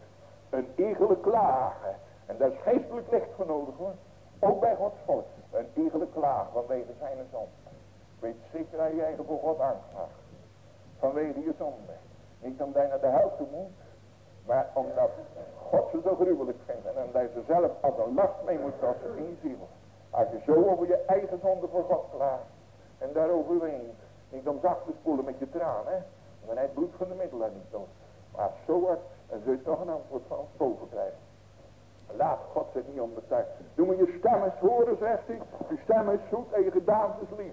Een egele klagen. En daar is geestelijk licht voor nodig hoor. Ook bij Gods volk. Een egele klaag vanwege zijn zonde. Weet zeker dat je eigen voor God aanklaagt. Vanwege je zonde. Niet omdat je naar de hel toe moet. Maar omdat God ze zo gruwelijk vindt. En omdat je ze zelf als een last mee moet passen in je ziel. Als je zo over je eigen zonde voor God klaagt. En daarover weent. Niet om zacht te spoelen met je tranen. Dan hij het bloed van de middelen niet door. Maar zo wordt, dan zul je toch een antwoord van ons krijgen. Laat God zich niet onbetuigen. Doe me je stem eens horen, zegt hij. Je stem is zoet en je gedaante is.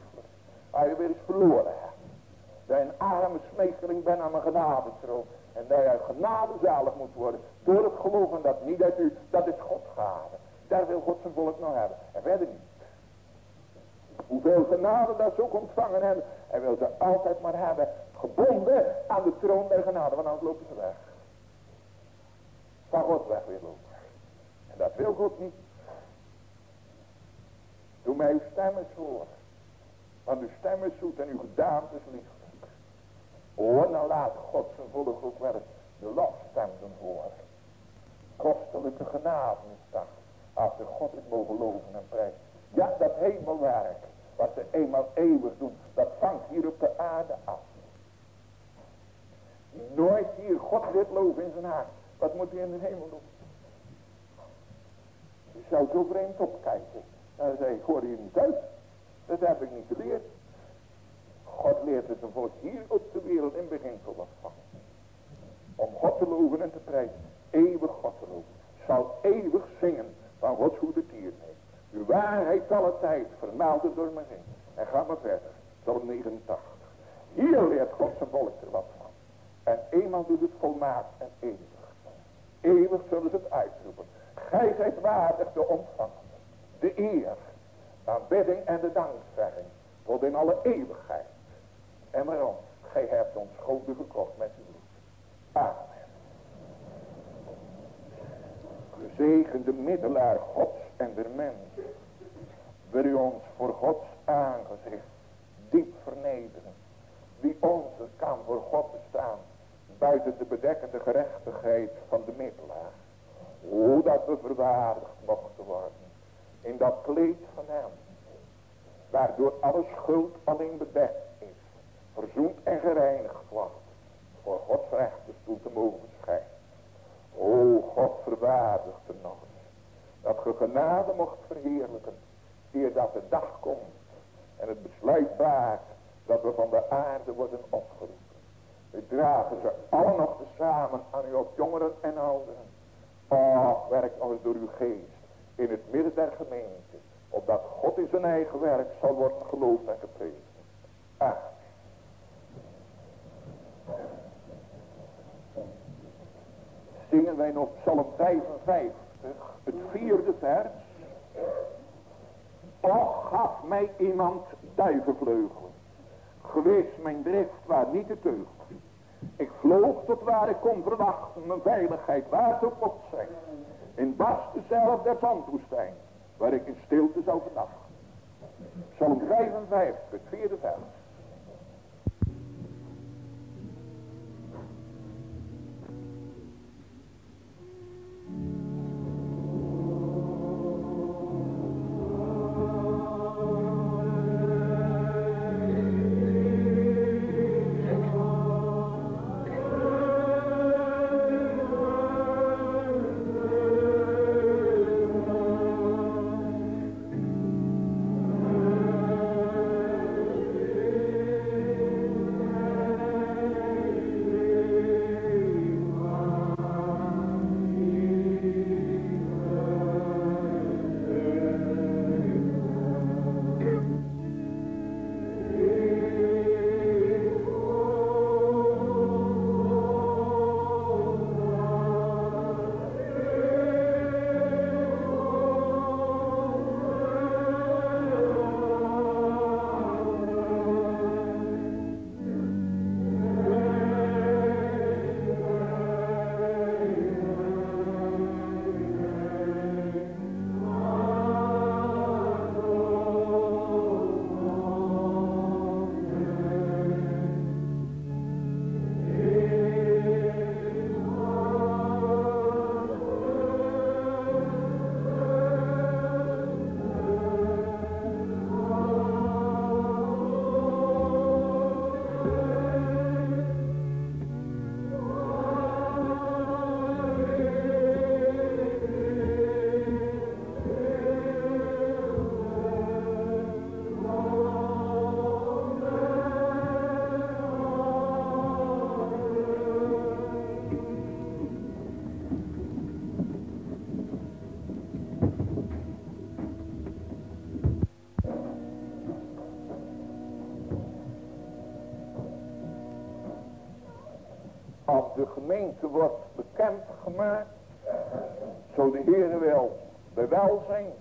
Als je weer eens verloren. Dat je een arme smeekeling bent aan mijn genadetroon. En dat je genade zalig moet worden. Door het geloven dat niet uit u, dat is God gave. Daar wil God zijn volk nog hebben. En verder niet. Hoeveel genade dat ze ook ontvangen hebben. Hij wil ze altijd maar hebben. Gebonden aan de troon der genade. Want anders lopen ze weg. Van God weg weer lopen. En dat wil God niet. Doe mij uw stem eens. Want uw stem is zoet en uw gedaante is lieflijk. Oh, dan laat God zijn volk ook wel de lofstem doen horen. Kostelijke genade is dat. Als de God is mogen loven en prijzen. Ja, dat hemelwerk. Wat ze eenmaal eeuwig doen. Dat vangt hier op de aarde af. Nooit hier God dit loven in zijn hart. Wat moet hij in de hemel doen? Je zou zo vreemd opkijken. En dan zei ik, hoor je niet uit? Dat heb ik niet geleerd. God leert het een volk hier op de wereld in beginsel wat van. Om God te loven en te prijzen. Eeuwig God te loven. Zal eeuwig zingen van Gods goede tierheid. Uw waarheid alle tijd vermelden door me heen. En ga maar verder. Psalm 89. Hier leert God zijn volk er wat van. En eenmaal doet het volmaakt en eeuwig. Eeuwig zullen ze het uitroepen. Gij zijt waardig te ontvangen. De eer, aanbidding en de dankzegging. Tot in alle eeuwigheid. En waarom? Gij hebt ons schode gekocht met uw bloed. Amen. Gezegende middelaar Gods en der mens. Wil u ons voor Gods aangezicht diep vernederen. Wie onze kan voor God bestaan. Buiten de bedekkende gerechtigheid van de middelaar. Hoe dat we verwaardigd mochten worden. In dat kleed van hem. Waardoor alle schuld alleen bedekt is. Verzoend en gereinigd wordt. Voor Gods rechterstoel te mogen verschijnen. O God verwaardigt er nog. Dat ge genade mocht verheerlijken. Eer dat de dag komt. En het besluit waard. Dat we van de aarde worden opgeroepen. We dragen ze alle nog tezamen aan u op jongeren en ouderen. Och, werk eens door uw geest. In het midden der gemeente. Opdat God in zijn eigen werk zal worden geloofd en geprezen. Amen. Zingen wij nog Psalm 55, het vierde vers. Och gaf mij iemand duivenvleugelen. Geweest mijn drift waar niet te teugel. Ik vloog tot waar ik kon verwachten, mijn veiligheid waar ook mocht zijn. In Basten zelf der zandwoestijn, waar ik in stilte zou vernachten. Psalm 55, het vierde vers. De gemeente wordt bekendgemaakt. Zo de Heer wil. Bij welzijn